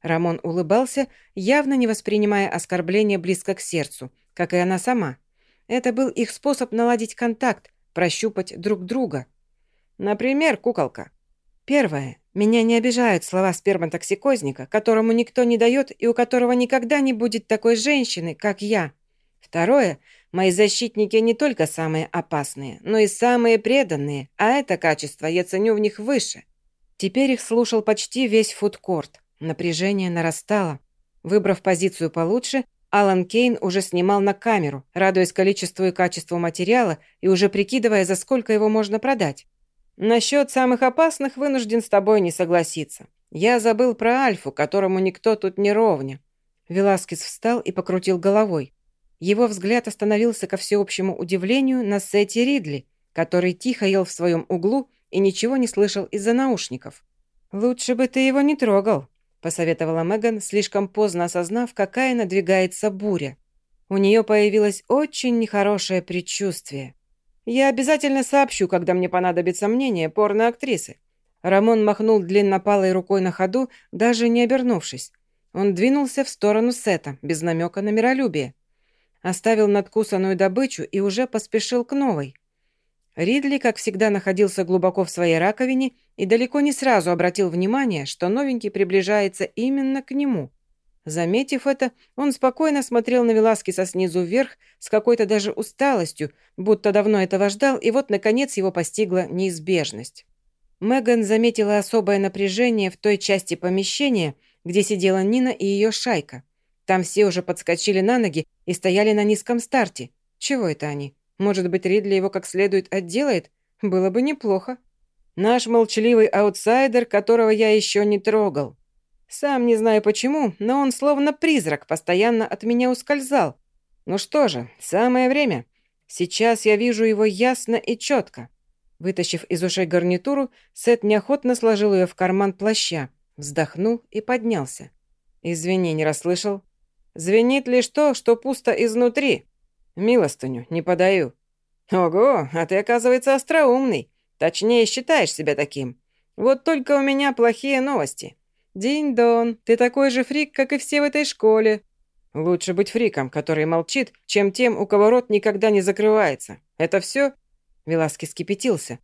Рамон улыбался, явно не воспринимая оскорбление близко к сердцу, как и она сама. Это был их способ наладить контакт, прощупать друг друга. Например, куколка. Первое. Меня не обижают слова сперматоксикозника, которому никто не дает и у которого никогда не будет такой женщины, как я. Второе. Мои защитники не только самые опасные, но и самые преданные, а это качество я ценю в них выше. Теперь их слушал почти весь фудкорт. Напряжение нарастало. Выбрав позицию получше, Алан Кейн уже снимал на камеру, радуясь количеству и качеству материала и уже прикидывая, за сколько его можно продать. «Насчет самых опасных вынужден с тобой не согласиться. Я забыл про Альфу, которому никто тут не ровня». Веласкес встал и покрутил головой. Его взгляд остановился ко всеобщему удивлению на Сети Ридли, который тихо ел в своем углу и ничего не слышал из-за наушников. «Лучше бы ты его не трогал», посоветовала Меган, слишком поздно осознав, какая надвигается буря. У нее появилось очень нехорошее предчувствие. «Я обязательно сообщу, когда мне понадобится мнение порно-актрисы». Рамон махнул длиннопалой рукой на ходу, даже не обернувшись. Он двинулся в сторону Сета, без намека на миролюбие. Оставил надкусанную добычу и уже поспешил к новой – Ридли, как всегда, находился глубоко в своей раковине и далеко не сразу обратил внимание, что новенький приближается именно к нему. Заметив это, он спокойно смотрел на Веласкеса снизу вверх с какой-то даже усталостью, будто давно этого ждал, и вот, наконец, его постигла неизбежность. Меган заметила особое напряжение в той части помещения, где сидела Нина и ее шайка. Там все уже подскочили на ноги и стояли на низком старте. Чего это они? Может быть, Ридли его как следует отделает? Было бы неплохо. Наш молчаливый аутсайдер, которого я еще не трогал. Сам не знаю почему, но он словно призрак постоянно от меня ускользал. Ну что же, самое время. Сейчас я вижу его ясно и четко. Вытащив из ушей гарнитуру, Сет неохотно сложил ее в карман плаща, вздохнул и поднялся. «Извини, не расслышал. Звенит лишь то, что пусто изнутри. «Милостыню не подаю». «Ого, а ты, оказывается, остроумный. Точнее, считаешь себя таким. Вот только у меня плохие новости. Динь-дон, ты такой же фрик, как и все в этой школе». «Лучше быть фриком, который молчит, чем тем, у кого рот никогда не закрывается. Это все?» Веласки скипятился.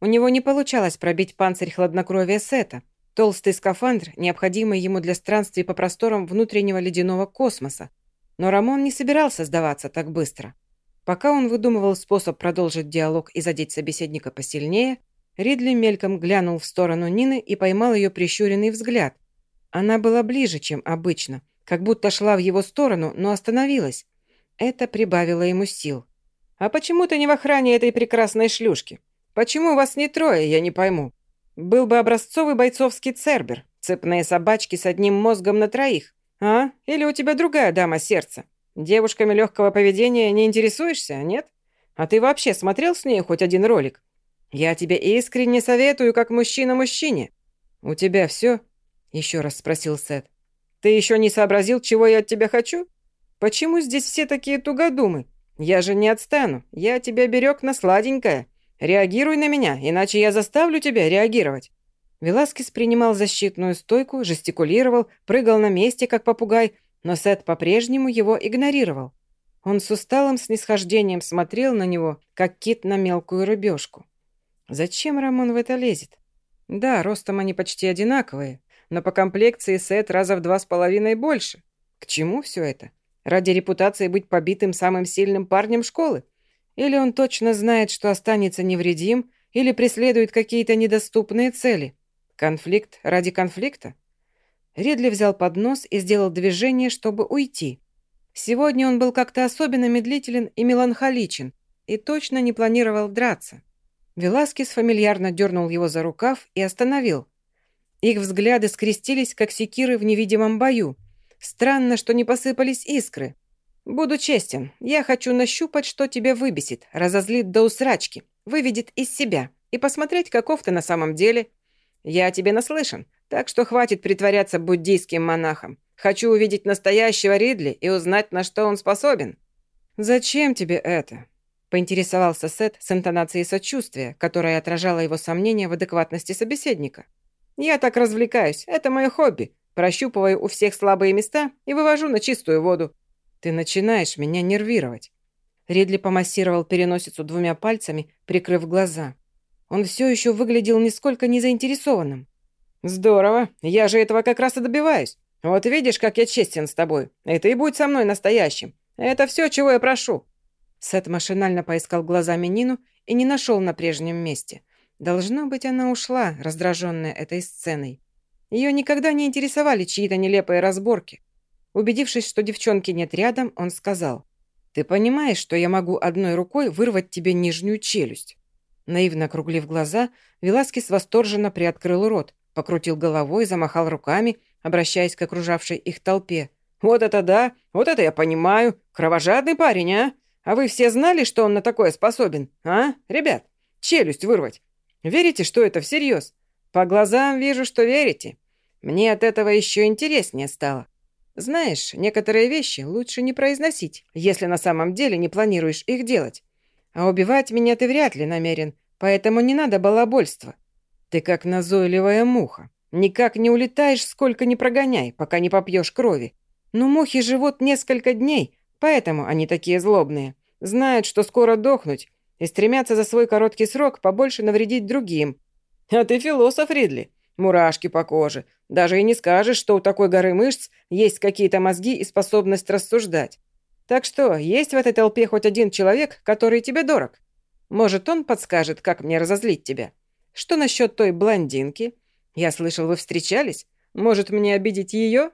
У него не получалось пробить панцирь хладнокровия Сета. Толстый скафандр, необходимый ему для странствий по просторам внутреннего ледяного космоса. Но Рамон не собирался сдаваться так быстро. Пока он выдумывал способ продолжить диалог и задеть собеседника посильнее, Ридли мельком глянул в сторону Нины и поймал ее прищуренный взгляд. Она была ближе, чем обычно, как будто шла в его сторону, но остановилась. Это прибавило ему сил. «А почему ты не в охране этой прекрасной шлюшки? Почему вас не трое, я не пойму? Был бы образцовый бойцовский цербер, цепные собачки с одним мозгом на троих. А? Или у тебя другая дама сердца? Девушками легкого поведения не интересуешься, нет? А ты вообще смотрел с ней хоть один ролик? Я тебе искренне советую, как мужчина мужчине. У тебя все? Еще раз спросил Сет. Ты еще не сообразил, чего я от тебя хочу? Почему здесь все такие тугодумы? Я же не отстану. Я тебя берег на сладенькое. Реагируй на меня, иначе я заставлю тебя реагировать. Веласкес принимал защитную стойку, жестикулировал, прыгал на месте, как попугай, но Сет по-прежнему его игнорировал. Он с усталым снисхождением смотрел на него, как кит на мелкую рыбешку. Зачем Рамон в это лезет? Да, ростом они почти одинаковые, но по комплекции Сет раза в два с половиной больше. К чему все это? Ради репутации быть побитым самым сильным парнем школы? Или он точно знает, что останется невредим, или преследует какие-то недоступные цели? Конфликт ради конфликта? Ридли взял поднос и сделал движение, чтобы уйти. Сегодня он был как-то особенно медлителен и меланхоличен и точно не планировал драться. Веласкес фамильярно дернул его за рукав и остановил. Их взгляды скрестились, как секиры в невидимом бою. Странно, что не посыпались искры. «Буду честен, я хочу нащупать, что тебя выбесит, разозлит до усрачки, выведет из себя и посмотреть, каков ты на самом деле. Я о тебе наслышан, так что хватит притворяться буддийским монахом. Хочу увидеть настоящего Ридли и узнать, на что он способен». «Зачем тебе это?» Поинтересовался Сет с интонацией сочувствия, которая отражала его сомнения в адекватности собеседника. «Я так развлекаюсь. Это мое хобби. Прощупываю у всех слабые места и вывожу на чистую воду. Ты начинаешь меня нервировать». Ридли помассировал переносицу двумя пальцами, прикрыв глаза. Он все еще выглядел нисколько не заинтересованным. «Здорово. Я же этого как раз и добиваюсь. Вот видишь, как я честен с тобой. И ты будь со мной настоящим. Это все, чего я прошу. Сет машинально поискал глазами Нину и не нашел на прежнем месте. Должно быть, она ушла, раздраженная этой сценой. Ее никогда не интересовали чьи-то нелепые разборки. Убедившись, что девчонки нет рядом, он сказал, «Ты понимаешь, что я могу одной рукой вырвать тебе нижнюю челюсть?» Наивно округлив глаза, Веласкес восторженно приоткрыл рот, покрутил головой, замахал руками, обращаясь к окружавшей их толпе. «Вот это да! Вот это я понимаю! Кровожадный парень, а! А вы все знали, что он на такое способен, а, ребят? Челюсть вырвать. Верите, что это всерьез? По глазам вижу, что верите. Мне от этого еще интереснее стало. Знаешь, некоторые вещи лучше не произносить, если на самом деле не планируешь их делать. А убивать меня ты вряд ли намерен, поэтому не надо балабольства. Ты как назойливая муха. Никак не улетаешь, сколько не прогоняй, пока не попьешь крови. Но мухи живут несколько дней, поэтому они такие злобные. Знают, что скоро дохнуть, и стремятся за свой короткий срок побольше навредить другим. А ты философ, Ридли. Мурашки по коже. Даже и не скажешь, что у такой горы мышц есть какие-то мозги и способность рассуждать. Так что, есть в этой толпе хоть один человек, который тебе дорог? Может, он подскажет, как мне разозлить тебя? Что насчет той блондинки? Я слышал, вы встречались. Может, мне обидеть ее?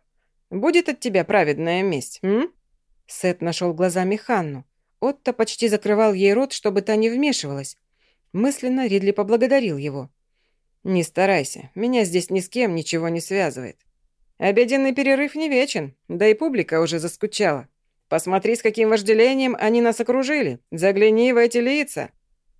Будет от тебя праведная месть, м?» Сет нашел глазами Ханну. Отто почти закрывал ей рот, чтобы та не вмешивалась. Мысленно Ридли поблагодарил его. «Не старайся, меня здесь ни с кем ничего не связывает. Обеденный перерыв не вечен, да и публика уже заскучала. Посмотри, с каким вожделением они нас окружили. Загляни в эти лица».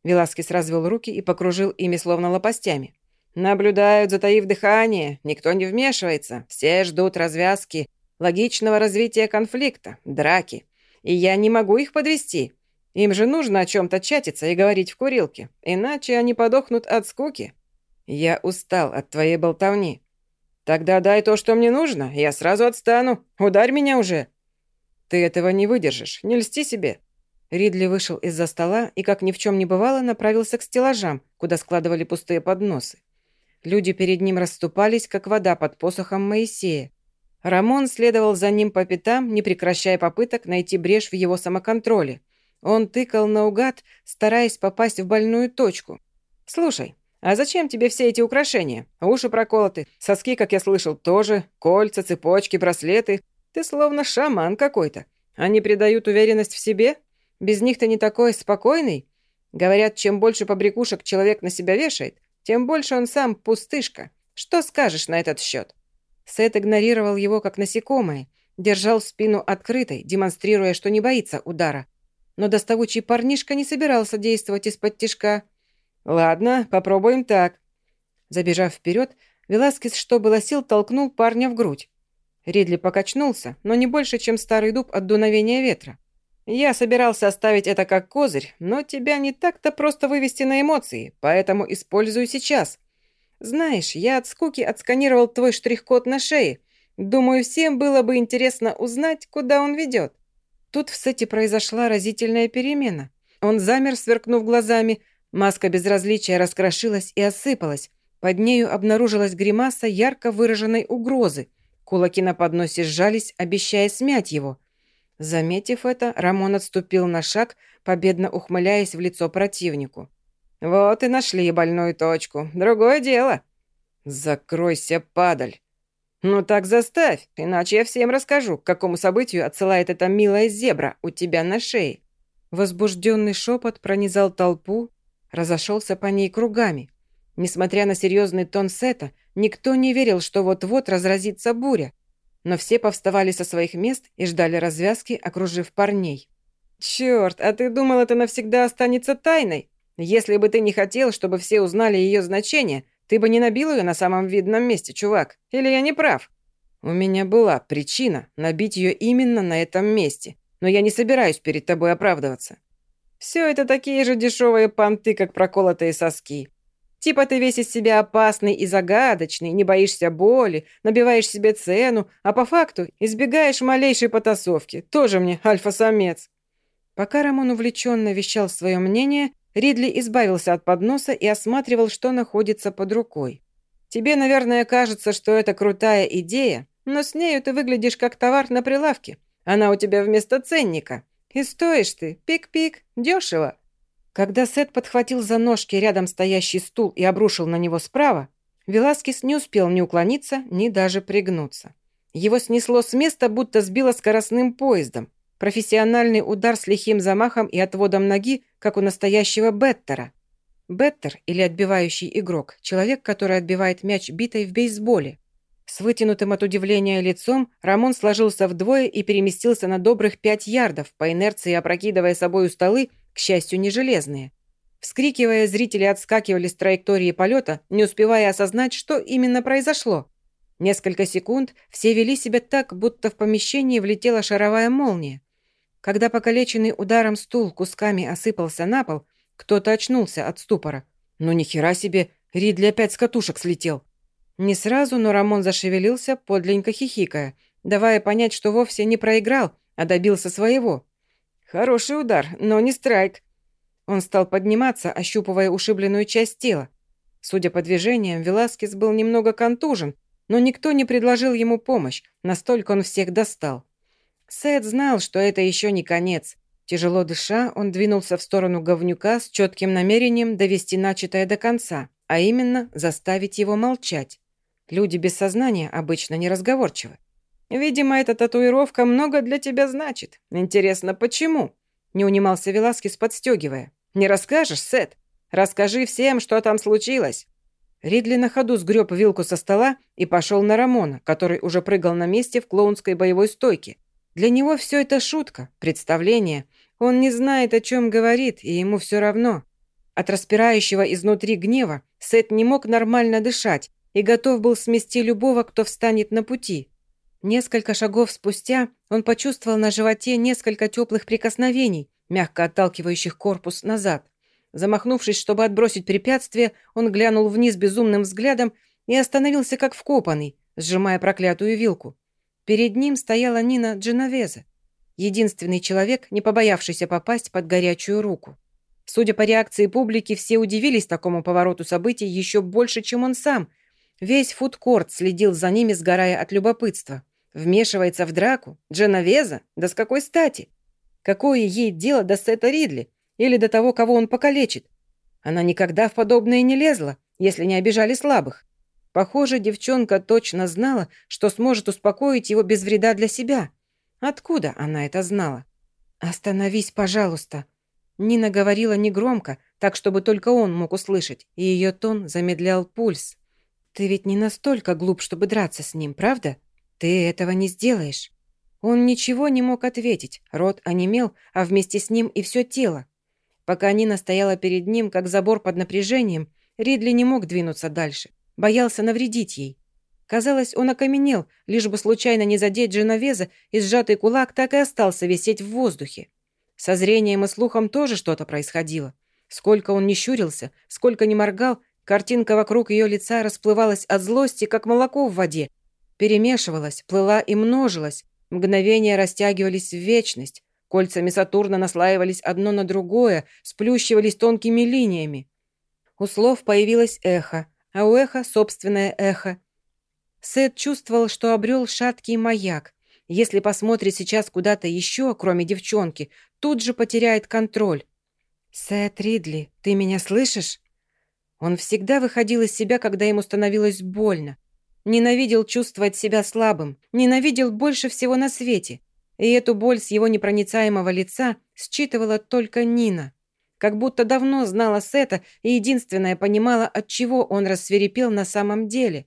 Веласкес развел руки и покружил ими словно лопастями. «Наблюдают, затаив дыхание, никто не вмешивается, все ждут развязки, логичного развития конфликта, драки. И я не могу их подвести. Им же нужно о чем-то чатиться и говорить в курилке, иначе они подохнут от скуки. Я устал от твоей болтовни. Тогда дай то, что мне нужно, я сразу отстану. Ударь меня уже. Ты этого не выдержишь, не льсти себе. Ридли вышел из-за стола и, как ни в чем не бывало, направился к стеллажам, куда складывали пустые подносы. Люди перед ним расступались, как вода под посохом Моисея. Рамон следовал за ним по пятам, не прекращая попыток найти брешь в его самоконтроле. Он тыкал наугад, стараясь попасть в больную точку. «Слушай, а зачем тебе все эти украшения? Уши проколоты, соски, как я слышал, тоже, кольца, цепочки, браслеты. Ты словно шаман какой-то. Они придают уверенность в себе? Без них ты не такой спокойный? Говорят, чем больше побрякушек человек на себя вешает, тем больше он сам пустышка. Что скажешь на этот счет? Сет игнорировал его как насекомое, держал спину открытой, демонстрируя, что не боится удара. Но доставучий парнишка не собирался действовать из-под тишка. «Ладно, попробуем так». Забежав вперед, Веласкес, что было сил, толкнул парня в грудь. Ридли покачнулся, но не больше, чем старый дуб от дуновения ветра. «Я собирался оставить это как козырь, но тебя не так-то просто вывести на эмоции, поэтому использую сейчас. Знаешь, я от скуки отсканировал твой штрих-код на шее. Думаю, всем было бы интересно узнать, куда он ведет». Тут в сете произошла разительная перемена. Он замер, сверкнув глазами, маска безразличия раскрошилась и осыпалась. Под нею обнаружилась гримаса ярко выраженной угрозы. Кулаки на подносе сжались, обещая смять его. Заметив это, Рамон отступил на шаг, победно ухмыляясь в лицо противнику. «Вот и нашли больную точку. Другое дело». «Закройся, падаль!» «Ну так заставь, иначе я всем расскажу, к какому событию отсылает эта милая зебра у тебя на шее». Возбужденный шепот пронизал толпу, разошелся по ней кругами. Несмотря на серьезный тон Сета, никто не верил, что вот-вот разразится буря, но все повставали со своих мест и ждали развязки, окружив парней. «Черт, а ты думал, это навсегда останется тайной? Если бы ты не хотел, чтобы все узнали ее значение, ты бы не набил ее на самом видном месте, чувак. Или я не прав?» «У меня была причина набить ее именно на этом месте, но я не собираюсь перед тобой оправдываться. Все это такие же дешевые понты, как проколотые соски. Типа ты весь из себя опасный и загадочный, не боишься боли, набиваешь себе цену, а по факту избегаешь малейшей потасовки. Тоже мне альфа-самец». Пока Рамон увлеченно вещал свое мнение, Ридли избавился от подноса и осматривал, что находится под рукой. «Тебе, наверное, кажется, что это крутая идея, но с нею ты выглядишь как товар на прилавке. Она у тебя вместо ценника. И стоишь ты, пик-пик, дешево. Когда Сет подхватил за ножки рядом стоящий стул и обрушил на него справа, Веласкес не успел ни уклониться, ни даже пригнуться. Его снесло с места, будто сбило скоростным поездом. Профессиональный удар с лихим замахом и отводом ноги, как у настоящего беттера. Беттер, или отбивающий игрок, человек, который отбивает мяч битой в бейсболе. С вытянутым от удивления лицом Рамон сложился вдвое и переместился на добрых пять ярдов, по инерции опрокидывая собою столы к счастью, не железные. Вскрикивая, зрители отскакивали с траектории полета, не успевая осознать, что именно произошло. Несколько секунд все вели себя так, будто в помещении влетела шаровая молния. Когда покалеченный ударом стул кусками осыпался на пол, кто-то очнулся от ступора. «Ну нихера себе, Ридли опять с катушек слетел!» Не сразу, но Рамон зашевелился, подленько хихикая, давая понять, что вовсе не проиграл, а добился своего. Хороший удар, но не страйк. Он стал подниматься, ощупывая ушибленную часть тела. Судя по движениям, Веласкес был немного контужен, но никто не предложил ему помощь, настолько он всех достал. Сет знал, что это еще не конец. Тяжело дыша, он двинулся в сторону говнюка с четким намерением довести начатое до конца, а именно заставить его молчать. Люди без сознания обычно неразговорчивы. Видимо, эта татуировка много для тебя значит. Интересно, почему?» Не унимался Веласкес, подстегивая. «Не расскажешь, Сет? Расскажи всем, что там случилось». Ридли на ходу сгреб вилку со стола и пошел на Рамона, который уже прыгал на месте в клоунской боевой стойке. Для него все это шутка, представление. Он не знает, о чем говорит, и ему все равно. От распирающего изнутри гнева Сет не мог нормально дышать и готов был смести любого, кто встанет на пути. Несколько шагов спустя он почувствовал на животе несколько теплых прикосновений, мягко отталкивающих корпус назад. Замахнувшись, чтобы отбросить препятствие, он глянул вниз безумным взглядом и остановился как вкопанный, сжимая проклятую вилку. Перед ним стояла Нина Дженовеза, единственный человек, не побоявшийся попасть под горячую руку. Судя по реакции публики, все удивились такому повороту событий еще больше, чем он сам. Весь фудкорт следил за ними, сгорая от любопытства. Вмешивается в драку? Дженовеза? Да с какой стати? Какое ей дело до Сета Ридли? Или до того, кого он покалечит? Она никогда в подобное не лезла, если не обижали слабых. Похоже, девчонка точно знала, что сможет успокоить его без вреда для себя. Откуда она это знала? «Остановись, пожалуйста». Нина говорила негромко, так, чтобы только он мог услышать, и ее тон замедлял пульс. «Ты ведь не настолько глуп, чтобы драться с ним, правда?» «Ты этого не сделаешь». Он ничего не мог ответить, рот онемел, а вместе с ним и все тело. Пока Нина стояла перед ним, как забор под напряжением, Ридли не мог двинуться дальше, боялся навредить ей. Казалось, он окаменел, лишь бы случайно не задеть Дженовеза, и сжатый кулак так и остался висеть в воздухе. Со зрением и слухом тоже что-то происходило. Сколько он не щурился, сколько не моргал, картинка вокруг ее лица расплывалась от злости, как молоко в воде. Перемешивалась, плыла и множилась. Мгновения растягивались в вечность. Кольцами Сатурна наслаивались одно на другое, сплющивались тонкими линиями. У слов появилось эхо, а у эха собственное эхо. Сет чувствовал, что обрел шаткий маяк. Если посмотрит сейчас куда-то еще, кроме девчонки, тут же потеряет контроль. «Сет Ридли, ты меня слышишь?» Он всегда выходил из себя, когда ему становилось больно. Ненавидел чувствовать себя слабым, ненавидел больше всего на свете. И эту боль с его непроницаемого лица считывала только Нина. Как будто давно знала Сета и единственное понимала, от чего он рассверепел на самом деле.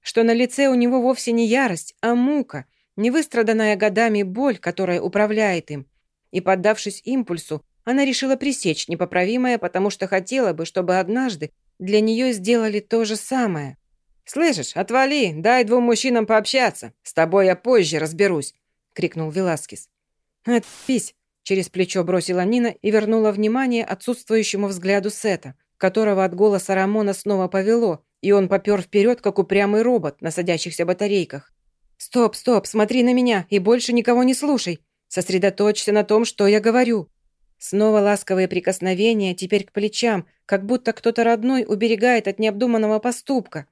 Что на лице у него вовсе не ярость, а мука, невыстраданная годами боль, которая управляет им. И, поддавшись импульсу, она решила пресечь непоправимое, потому что хотела бы, чтобы однажды для нее сделали то же самое. «Слышишь, отвали, дай двум мужчинам пообщаться. С тобой я позже разберусь», — крикнул Веласкес. «Отпись!» — через плечо бросила Нина и вернула внимание отсутствующему взгляду Сета, которого от голоса Рамона снова повело, и он попер вперед, как упрямый робот на садящихся батарейках. «Стоп, стоп, смотри на меня и больше никого не слушай. Сосредоточься на том, что я говорю». Снова ласковые прикосновения, теперь к плечам, как будто кто-то родной уберегает от необдуманного поступка.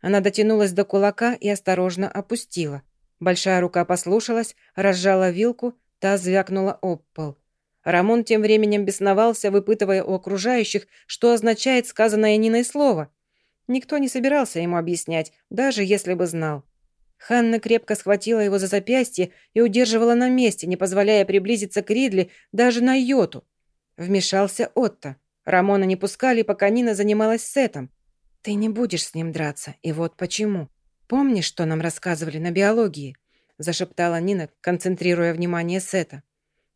Она дотянулась до кулака и осторожно опустила. Большая рука послушалась, разжала вилку, та звякнула об пол. Рамон тем временем бесновался, выпытывая у окружающих, что означает сказанное Ниной слово. Никто не собирался ему объяснять, даже если бы знал. Ханна крепко схватила его за запястье и удерживала на месте, не позволяя приблизиться к Ридли даже на йоту. Вмешался Отто. Рамона не пускали, пока Нина занималась сетом. «Ты не будешь с ним драться, и вот почему. Помнишь, что нам рассказывали на биологии?» зашептала Нина, концентрируя внимание Сета.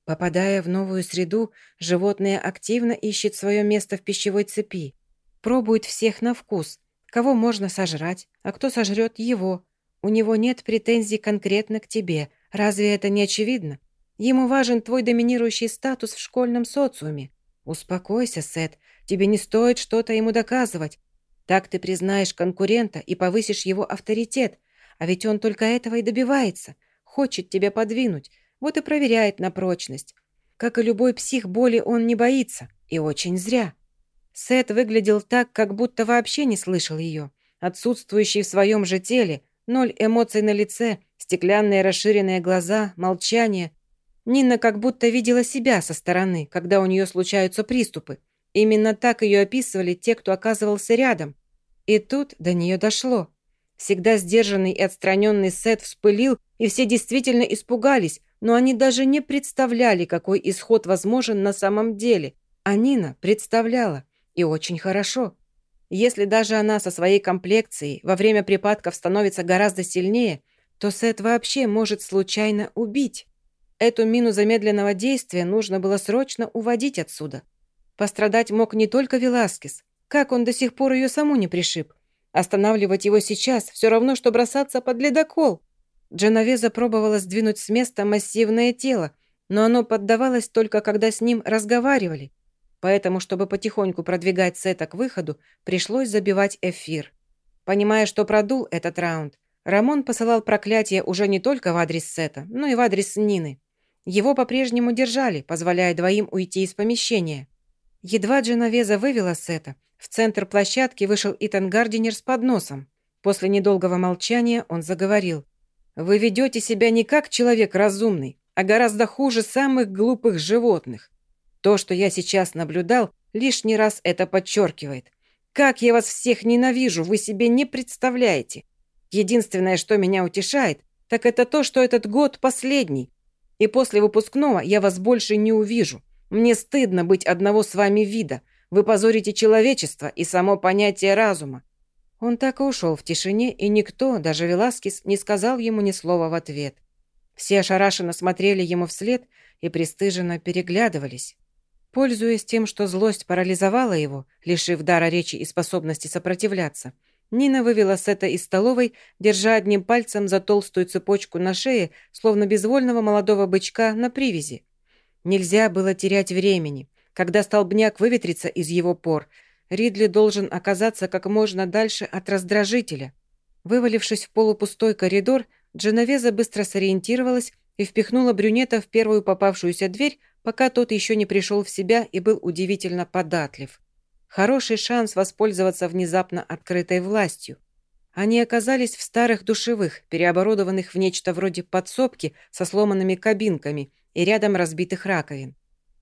Попадая в новую среду, животное активно ищет свое место в пищевой цепи. Пробует всех на вкус, кого можно сожрать, а кто сожрет его. У него нет претензий конкретно к тебе. Разве это не очевидно? Ему важен твой доминирующий статус в школьном социуме. Успокойся, Сет, тебе не стоит что-то ему доказывать. Так ты признаешь конкурента и повысишь его авторитет. А ведь он только этого и добивается. Хочет тебя подвинуть, вот и проверяет на прочность. Как и любой псих боли он не боится. И очень зря. Сет выглядел так, как будто вообще не слышал ее. Отсутствующий в своем же теле, ноль эмоций на лице, стеклянные расширенные глаза, молчание. Нина как будто видела себя со стороны, когда у нее случаются приступы. Именно так ее описывали те, кто оказывался рядом. И тут до нее дошло. Всегда сдержанный и отстраненный Сет вспылил, и все действительно испугались, но они даже не представляли, какой исход возможен на самом деле. А Нина представляла, и очень хорошо. Если даже она со своей комплекцией во время припадков становится гораздо сильнее, то Сет вообще может случайно убить. Эту мину замедленного действия нужно было срочно уводить отсюда. Пострадать мог не только Веласкес. Как он до сих пор ее саму не пришиб? Останавливать его сейчас все равно, что бросаться под ледокол. Дженовеза пробовала сдвинуть с места массивное тело, но оно поддавалось только когда с ним разговаривали. Поэтому, чтобы потихоньку продвигать Сета к выходу, пришлось забивать эфир. Понимая, что продул этот раунд, Рамон посылал проклятие уже не только в адрес Сета, но и в адрес Нины. Его по-прежнему держали, позволяя двоим уйти из помещения. Едва Дженовеза вывела Сета, в центр площадки вышел Итан Гардинер с подносом. После недолгого молчания он заговорил. «Вы ведете себя не как человек разумный, а гораздо хуже самых глупых животных. То, что я сейчас наблюдал, лишний раз это подчеркивает. Как я вас всех ненавижу, вы себе не представляете. Единственное, что меня утешает, так это то, что этот год последний. И после выпускного я вас больше не увижу. Мне стыдно быть одного с вами вида. Вы позорите человечество и само понятие разума». Он так и ушел в тишине, и никто, даже Веласкес, не сказал ему ни слова в ответ. Все ошарашенно смотрели ему вслед и пристыженно переглядывались. Пользуясь тем, что злость парализовала его, лишив дара речи и способности сопротивляться, Нина вывела Сета из столовой, держа одним пальцем за толстую цепочку на шее, словно безвольного молодого бычка на привязи. Нельзя было терять времени. Когда столбняк выветрится из его пор, Ридли должен оказаться как можно дальше от раздражителя. Вывалившись в полупустой коридор, Дженовеза быстро сориентировалась и впихнула брюнета в первую попавшуюся дверь, пока тот еще не пришел в себя и был удивительно податлив. Хороший шанс воспользоваться внезапно открытой властью. Они оказались в старых душевых, переоборудованных в нечто вроде подсобки со сломанными кабинками и рядом разбитых раковин.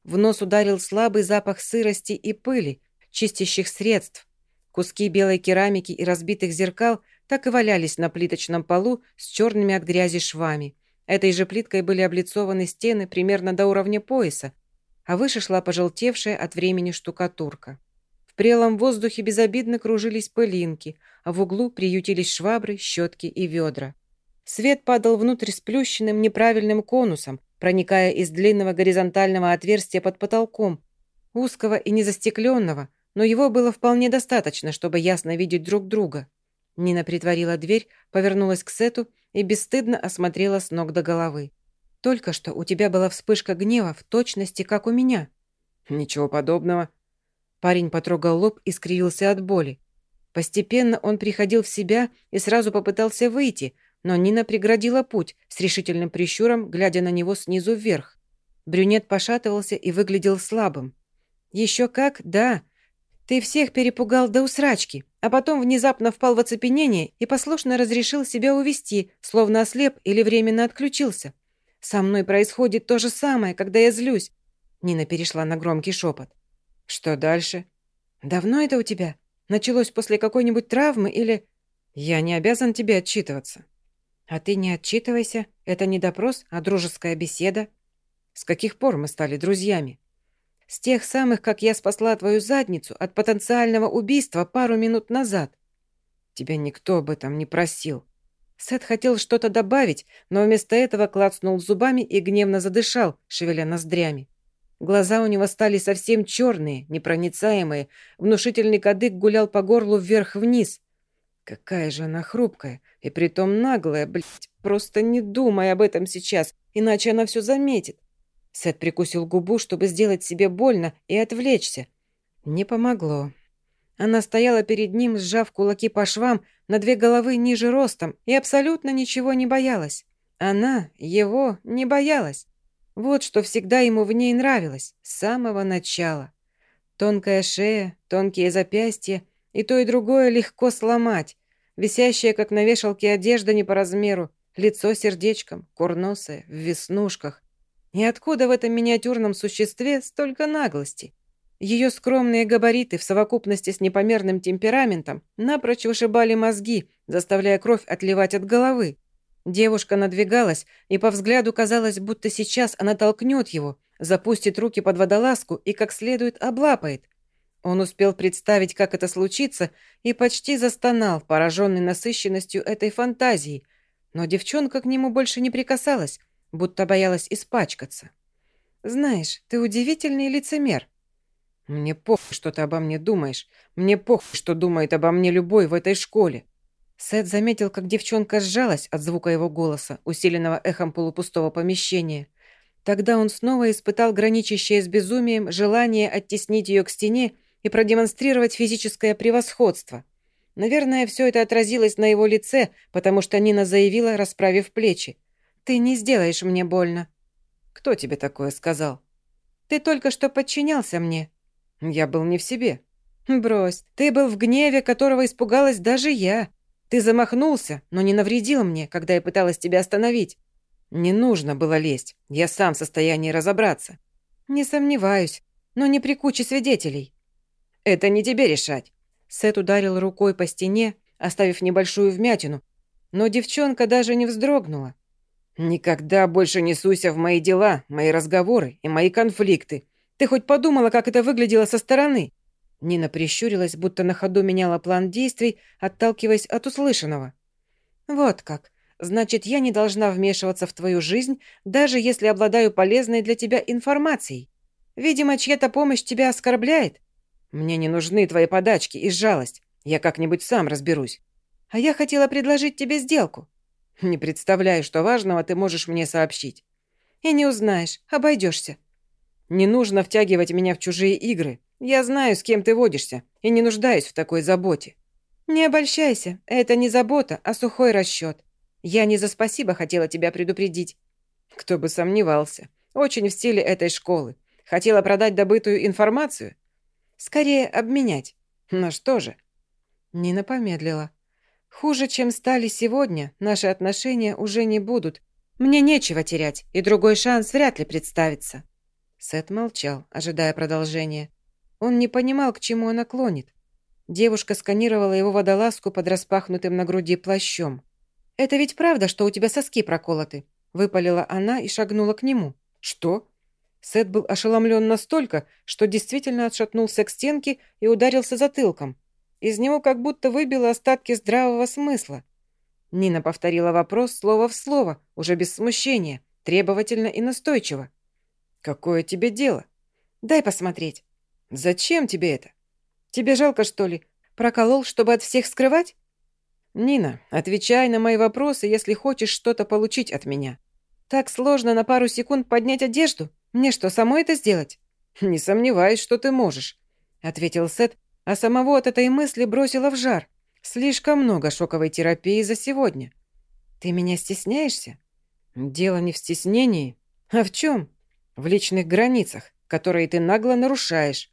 В нос ударил слабый запах сырости и пыли, чистящих средств. Куски белой керамики и разбитых зеркал так и валялись на плиточном полу с черными от грязи швами. Этой же плиткой были облицованы стены примерно до уровня пояса, а выше шла пожелтевшая от времени штукатурка. В прелом воздухе безобидно кружились пылинки, а в углу приютились швабры, щетки и ведра. Свет падал внутрь сплющенным неправильным конусом, проникая из длинного горизонтального отверстия под потолком, узкого и незастекленного, но его было вполне достаточно, чтобы ясно видеть друг друга. Нина притворила дверь, повернулась к Сету и бесстыдно осмотрела с ног до головы. «Только что у тебя была вспышка гнева в точности, как у меня». «Ничего подобного». Парень потрогал лоб и скривился от боли. Постепенно он приходил в себя и сразу попытался выйти, но Нина преградила путь, с решительным прищуром, глядя на него снизу вверх. Брюнет пошатывался и выглядел слабым. «Еще как, да. Ты всех перепугал до усрачки, а потом внезапно впал в оцепенение и послушно разрешил себя увести, словно ослеп или временно отключился. Со мной происходит то же самое, когда я злюсь. Нина перешла на громкий шепот. Что дальше? Давно это у тебя? Началось после какой-нибудь травмы или... Я не обязан тебе отчитываться. А ты не отчитывайся. Это не допрос, а дружеская беседа. С каких пор мы стали друзьями? С тех самых, как я спасла твою задницу от потенциального убийства пару минут назад. Тебя никто об этом не просил. Сет хотел что-то добавить, но вместо этого клацнул зубами и гневно задышал, шевеля ноздрями. Глаза у него стали совсем черные, непроницаемые. Внушительный кадык гулял по горлу вверх-вниз. Какая же она хрупкая, и притом наглая, блядь. Просто не думай об этом сейчас, иначе она все заметит. Сет прикусил губу, чтобы сделать себе больно и отвлечься. Не помогло. Она стояла перед ним, сжав кулаки по швам, на две головы ниже ростом, и абсолютно ничего не боялась. Она его не боялась. Вот что всегда ему в ней нравилось, с самого начала. Тонкая шея, тонкие запястья, и то и другое легко сломать. Висящая, как на вешалке, одежда не по размеру, лицо сердечком, курносое, в веснушках. И откуда в этом миниатюрном существе столько наглости? Ее скромные габариты в совокупности с непомерным темпераментом напрочь вышибали мозги, заставляя кровь отливать от головы. Девушка надвигалась, и по взгляду казалось, будто сейчас она толкнет его, запустит руки под водолазку и как следует облапает. Он успел представить, как это случится, и почти застонал, пораженный насыщенностью этой фантазии. Но девчонка к нему больше не прикасалась, будто боялась испачкаться. «Знаешь, ты удивительный лицемер». «Мне похуй, что ты обо мне думаешь. Мне похуй, что думает обо мне любой в этой школе». Сет заметил, как девчонка сжалась от звука его голоса, усиленного эхом полупустого помещения. Тогда он снова испытал граничащее с безумием желание оттеснить ее к стене и продемонстрировать физическое превосходство. Наверное, все это отразилось на его лице, потому что Нина заявила, расправив плечи. «Ты не сделаешь мне больно». «Кто тебе такое сказал?» «Ты только что подчинялся мне». «Я был не в себе». «Брось, ты был в гневе, которого испугалась даже я. Ты замахнулся, но не навредил мне, когда я пыталась тебя остановить». «Не нужно было лезть. Я сам в состоянии разобраться». «Не сомневаюсь, но не при куче свидетелей». «Это не тебе решать». Сет ударил рукой по стене, оставив небольшую вмятину, но девчонка даже не вздрогнула. «Никогда больше не суйся в мои дела, мои разговоры и мои конфликты. Ты хоть подумала, как это выглядело со стороны?» Нина прищурилась, будто на ходу меняла план действий, отталкиваясь от услышанного. «Вот как. Значит, я не должна вмешиваться в твою жизнь, даже если обладаю полезной для тебя информацией». Видимо, чья-то помощь тебя оскорбляет. Мне не нужны твои подачки и жалость. Я как-нибудь сам разберусь. А я хотела предложить тебе сделку. Не представляю, что важного ты можешь мне сообщить. И не узнаешь, обойдешься. Не нужно втягивать меня в чужие игры. Я знаю, с кем ты водишься, и не нуждаюсь в такой заботе. Не обольщайся, это не забота, а сухой расчет. Я не за спасибо хотела тебя предупредить. Кто бы сомневался. Очень в стиле этой школы. Хотела продать добытую информацию? Скорее обменять. Ну что же? Нина помедлила. Хуже, чем стали сегодня, наши отношения уже не будут. Мне нечего терять, и другой шанс вряд ли представится. Сет молчал, ожидая продолжения. Он не понимал, к чему она клонит. Девушка сканировала его водолазку под распахнутым на груди плащом. «Это ведь правда, что у тебя соски проколоты?» Выпалила она и шагнула к нему. «Что?» Сет был ошеломлен настолько, что действительно отшатнулся к стенке и ударился затылком. Из него как будто выбило остатки здравого смысла. Нина повторила вопрос слово в слово, уже без смущения, требовательно и настойчиво. «Какое тебе дело?» «Дай посмотреть». «Зачем тебе это?» «Тебе жалко, что ли? Проколол, чтобы от всех скрывать?» «Нина, отвечай на мои вопросы, если хочешь что-то получить от меня». «Так сложно на пару секунд поднять одежду? Мне что, самой это сделать?» «Не сомневаюсь, что ты можешь», — ответил Сет, а самого от этой мысли бросило в жар. Слишком много шоковой терапии за сегодня. «Ты меня стесняешься?» «Дело не в стеснении. А в чем? В личных границах, которые ты нагло нарушаешь».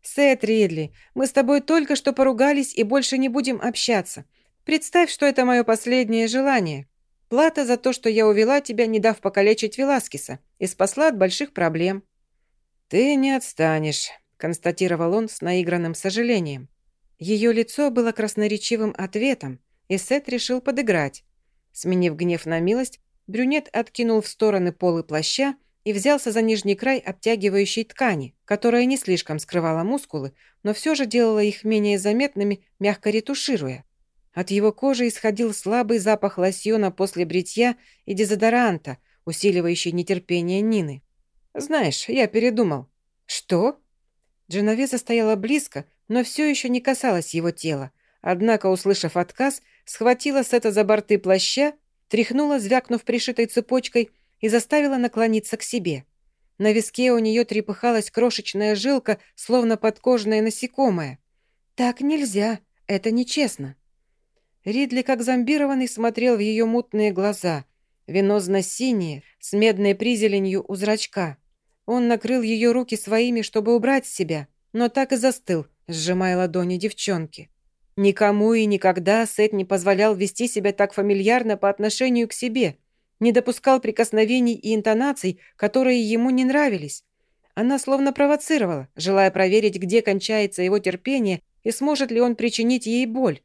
«Сет Ридли, мы с тобой только что поругались и больше не будем общаться. Представь, что это мое последнее желание. Плата за то, что я увела тебя, не дав покалечить Веласкеса, и спасла от больших проблем». «Ты не отстанешь», — констатировал он с наигранным сожалением. Ее лицо было красноречивым ответом, и Сет решил подыграть. Сменив гнев на милость, брюнет откинул в стороны полы плаща и взялся за нижний край обтягивающей ткани, которая не слишком скрывала мускулы, но все же делала их менее заметными, мягко ретушируя. От его кожи исходил слабый запах лосьона после бритья и дезодоранта, усиливающий нетерпение Нины. «Знаешь, я передумал». «Что?» Дженовеза стояла близко, но все еще не касалась его тела, однако, услышав отказ, схватила Сета за борты плаща, тряхнула, звякнув пришитой цепочкой, и заставила наклониться к себе. На виске у нее трепыхалась крошечная жилка, словно подкожное насекомое. «Так нельзя, это нечестно». Ридли, как зомбированный, смотрел в ее мутные глаза, венозно-синие, с медной призеленью у зрачка. Он накрыл ее руки своими, чтобы убрать себя, но так и застыл, сжимая ладони девчонки. Никому и никогда Сет не позволял вести себя так фамильярно по отношению к себе, не допускал прикосновений и интонаций, которые ему не нравились. Она словно провоцировала, желая проверить, где кончается его терпение и сможет ли он причинить ей боль.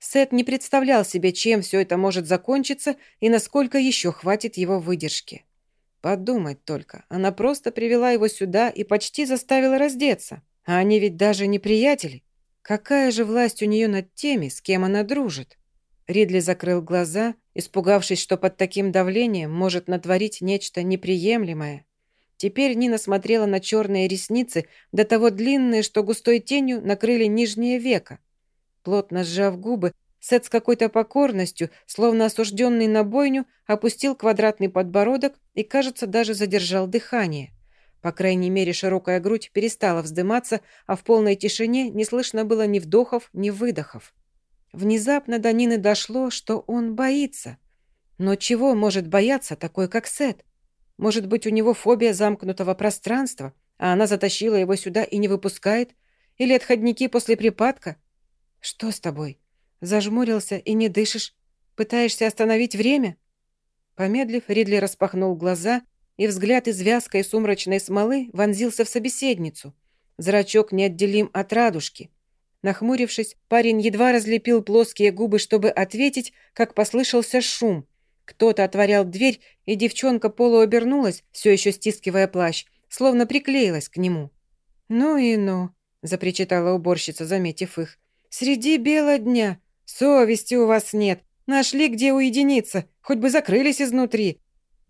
Сет не представлял себе, чем все это может закончиться и насколько еще хватит его выдержки. Подумать только, она просто привела его сюда и почти заставила раздеться. А они ведь даже не приятели. Какая же власть у нее над теми, с кем она дружит? Ридли закрыл глаза, испугавшись, что под таким давлением может натворить нечто неприемлемое. Теперь Нина смотрела на черные ресницы, до того длинные, что густой тенью накрыли нижнее веко. Плотно сжав губы, Сет с какой-то покорностью, словно осужденный на бойню, опустил квадратный подбородок и, кажется, даже задержал дыхание. По крайней мере, широкая грудь перестала вздыматься, а в полной тишине не слышно было ни вдохов, ни выдохов. Внезапно до Нины дошло, что он боится. Но чего может бояться такой, как Сет? Может быть, у него фобия замкнутого пространства, а она затащила его сюда и не выпускает? Или отходники после припадка? Что с тобой? Зажмурился и не дышишь? Пытаешься остановить время?» Помедлив, Ридли распахнул глаза, и взгляд из вязкой сумрачной смолы вонзился в собеседницу. Зрачок неотделим от радужки. Нахмурившись, парень едва разлепил плоские губы, чтобы ответить, как послышался шум. Кто-то отворял дверь, и девчонка полуобернулась, все еще стискивая плащ, словно приклеилась к нему. «Ну и ну», — запричитала уборщица, заметив их. «Среди бела дня. «Совести у вас нет. Нашли, где уединиться. Хоть бы закрылись изнутри».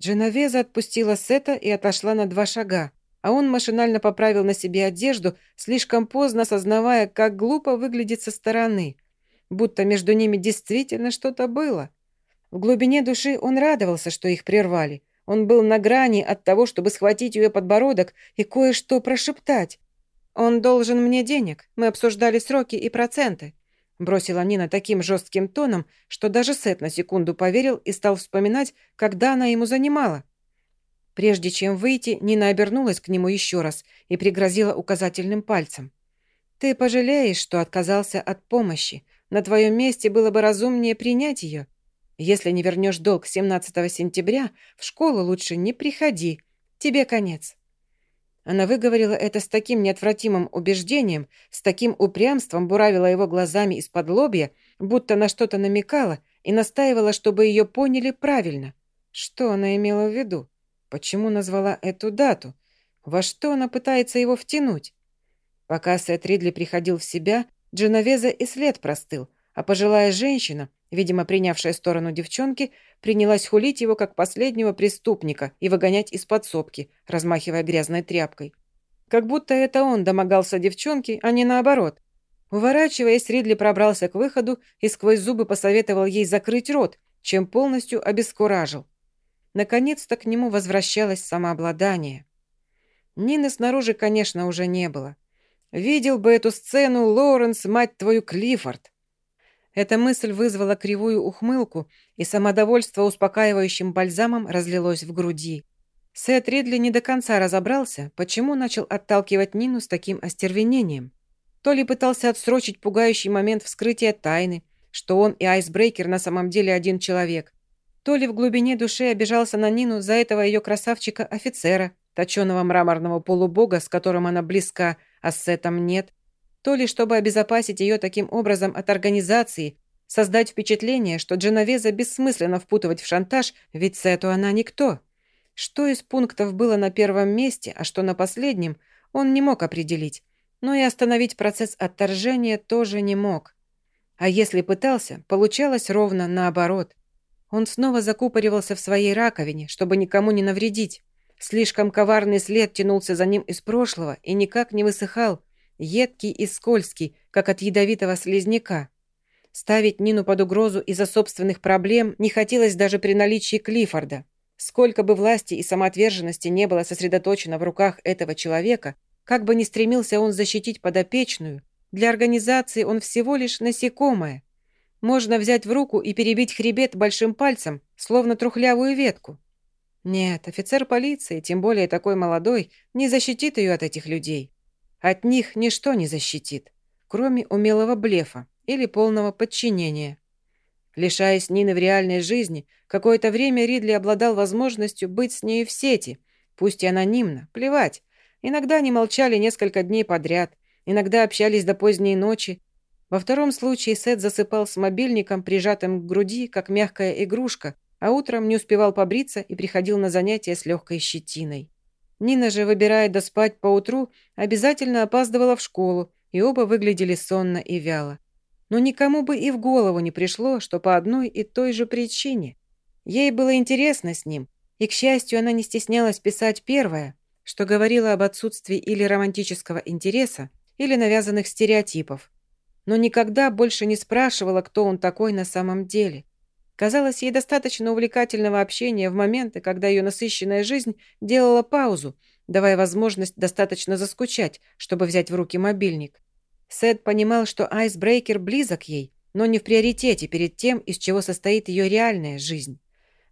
Дженовеза отпустила Сета и отошла на два шага. а он машинально поправил на себе одежду, слишком поздно осознавая, как глупо выглядит со стороны, будто между ними действительно что-то было. В глубине души он радовался, что их прервали. Он был на грани от того, чтобы схватить ее подбородок и кое-что прошептать. «Он должен мне денег. Мы обсуждали сроки и проценты», бросила Нина таким жестким тоном, что даже Сет на секунду поверил и стал вспоминать, когда она ему занимала. Прежде чем выйти, Нина обернулась к нему еще раз и пригрозила указательным пальцем. «Ты пожалеешь, что отказался от помощи. На твоем месте было бы разумнее принять ее. Если не вернешь долг 17 сентября, в школу лучше не приходи. Тебе конец». Она выговорила это с таким неотвратимым убеждением, с таким упрямством буравила его глазами из-под лобья, будто на что-то намекала и настаивала, чтобы ее поняли правильно. Что она имела в виду? Почему назвала эту дату? Во что она пытается его втянуть? Пока Сет Ридли приходил в себя, Дженовеза и след простыл, а пожилая женщина, видимо, принявшая сторону девчонки, принялась хулить его как последнего преступника и выгонять из подсобки, размахивая грязной тряпкой. Как будто это он домогался девчонки, а не наоборот. Уворачиваясь, Ридли пробрался к выходу и сквозь зубы посоветовал ей закрыть рот, чем полностью обескуражил. Наконец-то к нему возвращалось самообладание. Нины снаружи, конечно, уже не было. Видел бы эту сцену Лоренс, мать твою, Клиффорд. Эта мысль вызвала кривую ухмылку, и самодовольство успокаивающим бальзамом разлилось в груди. Сет Ридли не до конца разобрался, почему начал отталкивать Нину с таким остервенением. То ли пытался отсрочить пугающий момент вскрытия тайны, что он и Айсбрейкер на самом деле один человек, то ли в глубине души обижался на Нину за этого ее красавчика-офицера, точеного мраморного полубога, с которым она близка, а с Сетом нет, то ли чтобы обезопасить ее таким образом от организации, создать впечатление, что Дженовеза бессмысленно впутывать в шантаж, ведь Сету она никто. Что из пунктов было на первом месте, а что на последнем, он не мог определить, но и остановить процесс отторжения тоже не мог. А если пытался, получалось ровно наоборот – он снова закупоривался в своей раковине, чтобы никому не навредить. Слишком коварный след тянулся за ним из прошлого и никак не высыхал, едкий и скользкий, как от ядовитого слизняка. Ставить Нину под угрозу из-за собственных проблем не хотелось даже при наличии Клиффорда. Сколько бы власти и самоотверженности не было сосредоточено в руках этого человека, как бы ни стремился он защитить подопечную, для организации он всего лишь насекомое, можно взять в руку и перебить хребет большим пальцем, словно трухлявую ветку. Нет, офицер полиции, тем более такой молодой, не защитит ее от этих людей. От них ничто не защитит, кроме умелого блефа или полного подчинения. Лишаясь Нины в реальной жизни, какое-то время Ридли обладал возможностью быть с нею в сети, пусть и анонимно, плевать. Иногда они молчали несколько дней подряд, иногда общались до поздней ночи, во втором случае Сет засыпал с мобильником, прижатым к груди, как мягкая игрушка, а утром не успевал побриться и приходил на занятия с легкой щетиной. Нина же, выбирая доспать поутру, обязательно опаздывала в школу, и оба выглядели сонно и вяло. Но никому бы и в голову не пришло, что по одной и той же причине. Ей было интересно с ним, и, к счастью, она не стеснялась писать первое, что говорило об отсутствии или романтического интереса, или навязанных стереотипов но никогда больше не спрашивала, кто он такой на самом деле. Казалось, ей достаточно увлекательного общения в моменты, когда ее насыщенная жизнь делала паузу, давая возможность достаточно заскучать, чтобы взять в руки мобильник. Сэд понимал, что айсбрейкер близок ей, но не в приоритете перед тем, из чего состоит ее реальная жизнь.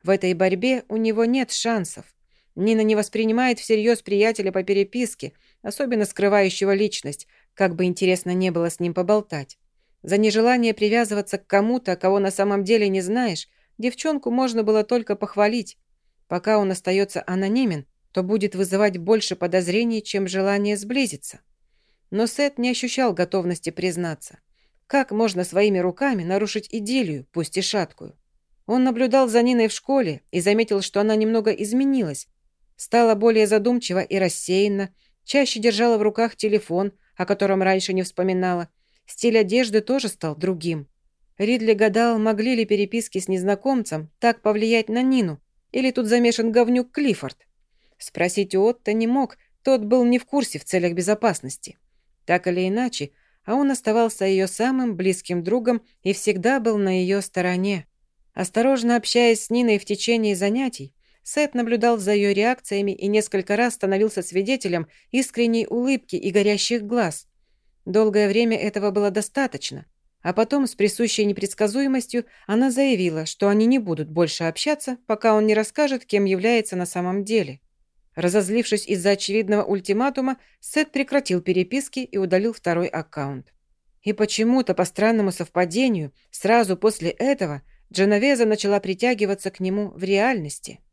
В этой борьбе у него нет шансов. Нина не воспринимает всерьез приятеля по переписке, особенно скрывающего личность, как бы интересно не было с ним поболтать. За нежелание привязываться к кому-то, кого на самом деле не знаешь, девчонку можно было только похвалить. Пока он остается анонимен, то будет вызывать больше подозрений, чем желание сблизиться. Но Сет не ощущал готовности признаться. Как можно своими руками нарушить идиллию, пусть и шаткую? Он наблюдал за Ниной в школе и заметил, что она немного изменилась. Стала более задумчива и рассеянна, чаще держала в руках телефон, о котором раньше не вспоминала. Стиль одежды тоже стал другим. Ридли гадал, могли ли переписки с незнакомцем так повлиять на Нину, или тут замешан говнюк Клиффорд. Спросить у Отто не мог, Тот был не в курсе в целях безопасности. Так или иначе, а он оставался ее самым близким другом и всегда был на ее стороне. Осторожно общаясь с Ниной в течение занятий, Сет наблюдал за ее реакциями и несколько раз становился свидетелем искренней улыбки и горящих глаз. Долгое время этого было достаточно, а потом с присущей непредсказуемостью она заявила, что они не будут больше общаться, пока он не расскажет, кем является на самом деле. Разозлившись из-за очевидного ультиматума, Сет прекратил переписки и удалил второй аккаунт. И почему-то, по странному совпадению, сразу после этого Дженовеза начала притягиваться к нему в реальности –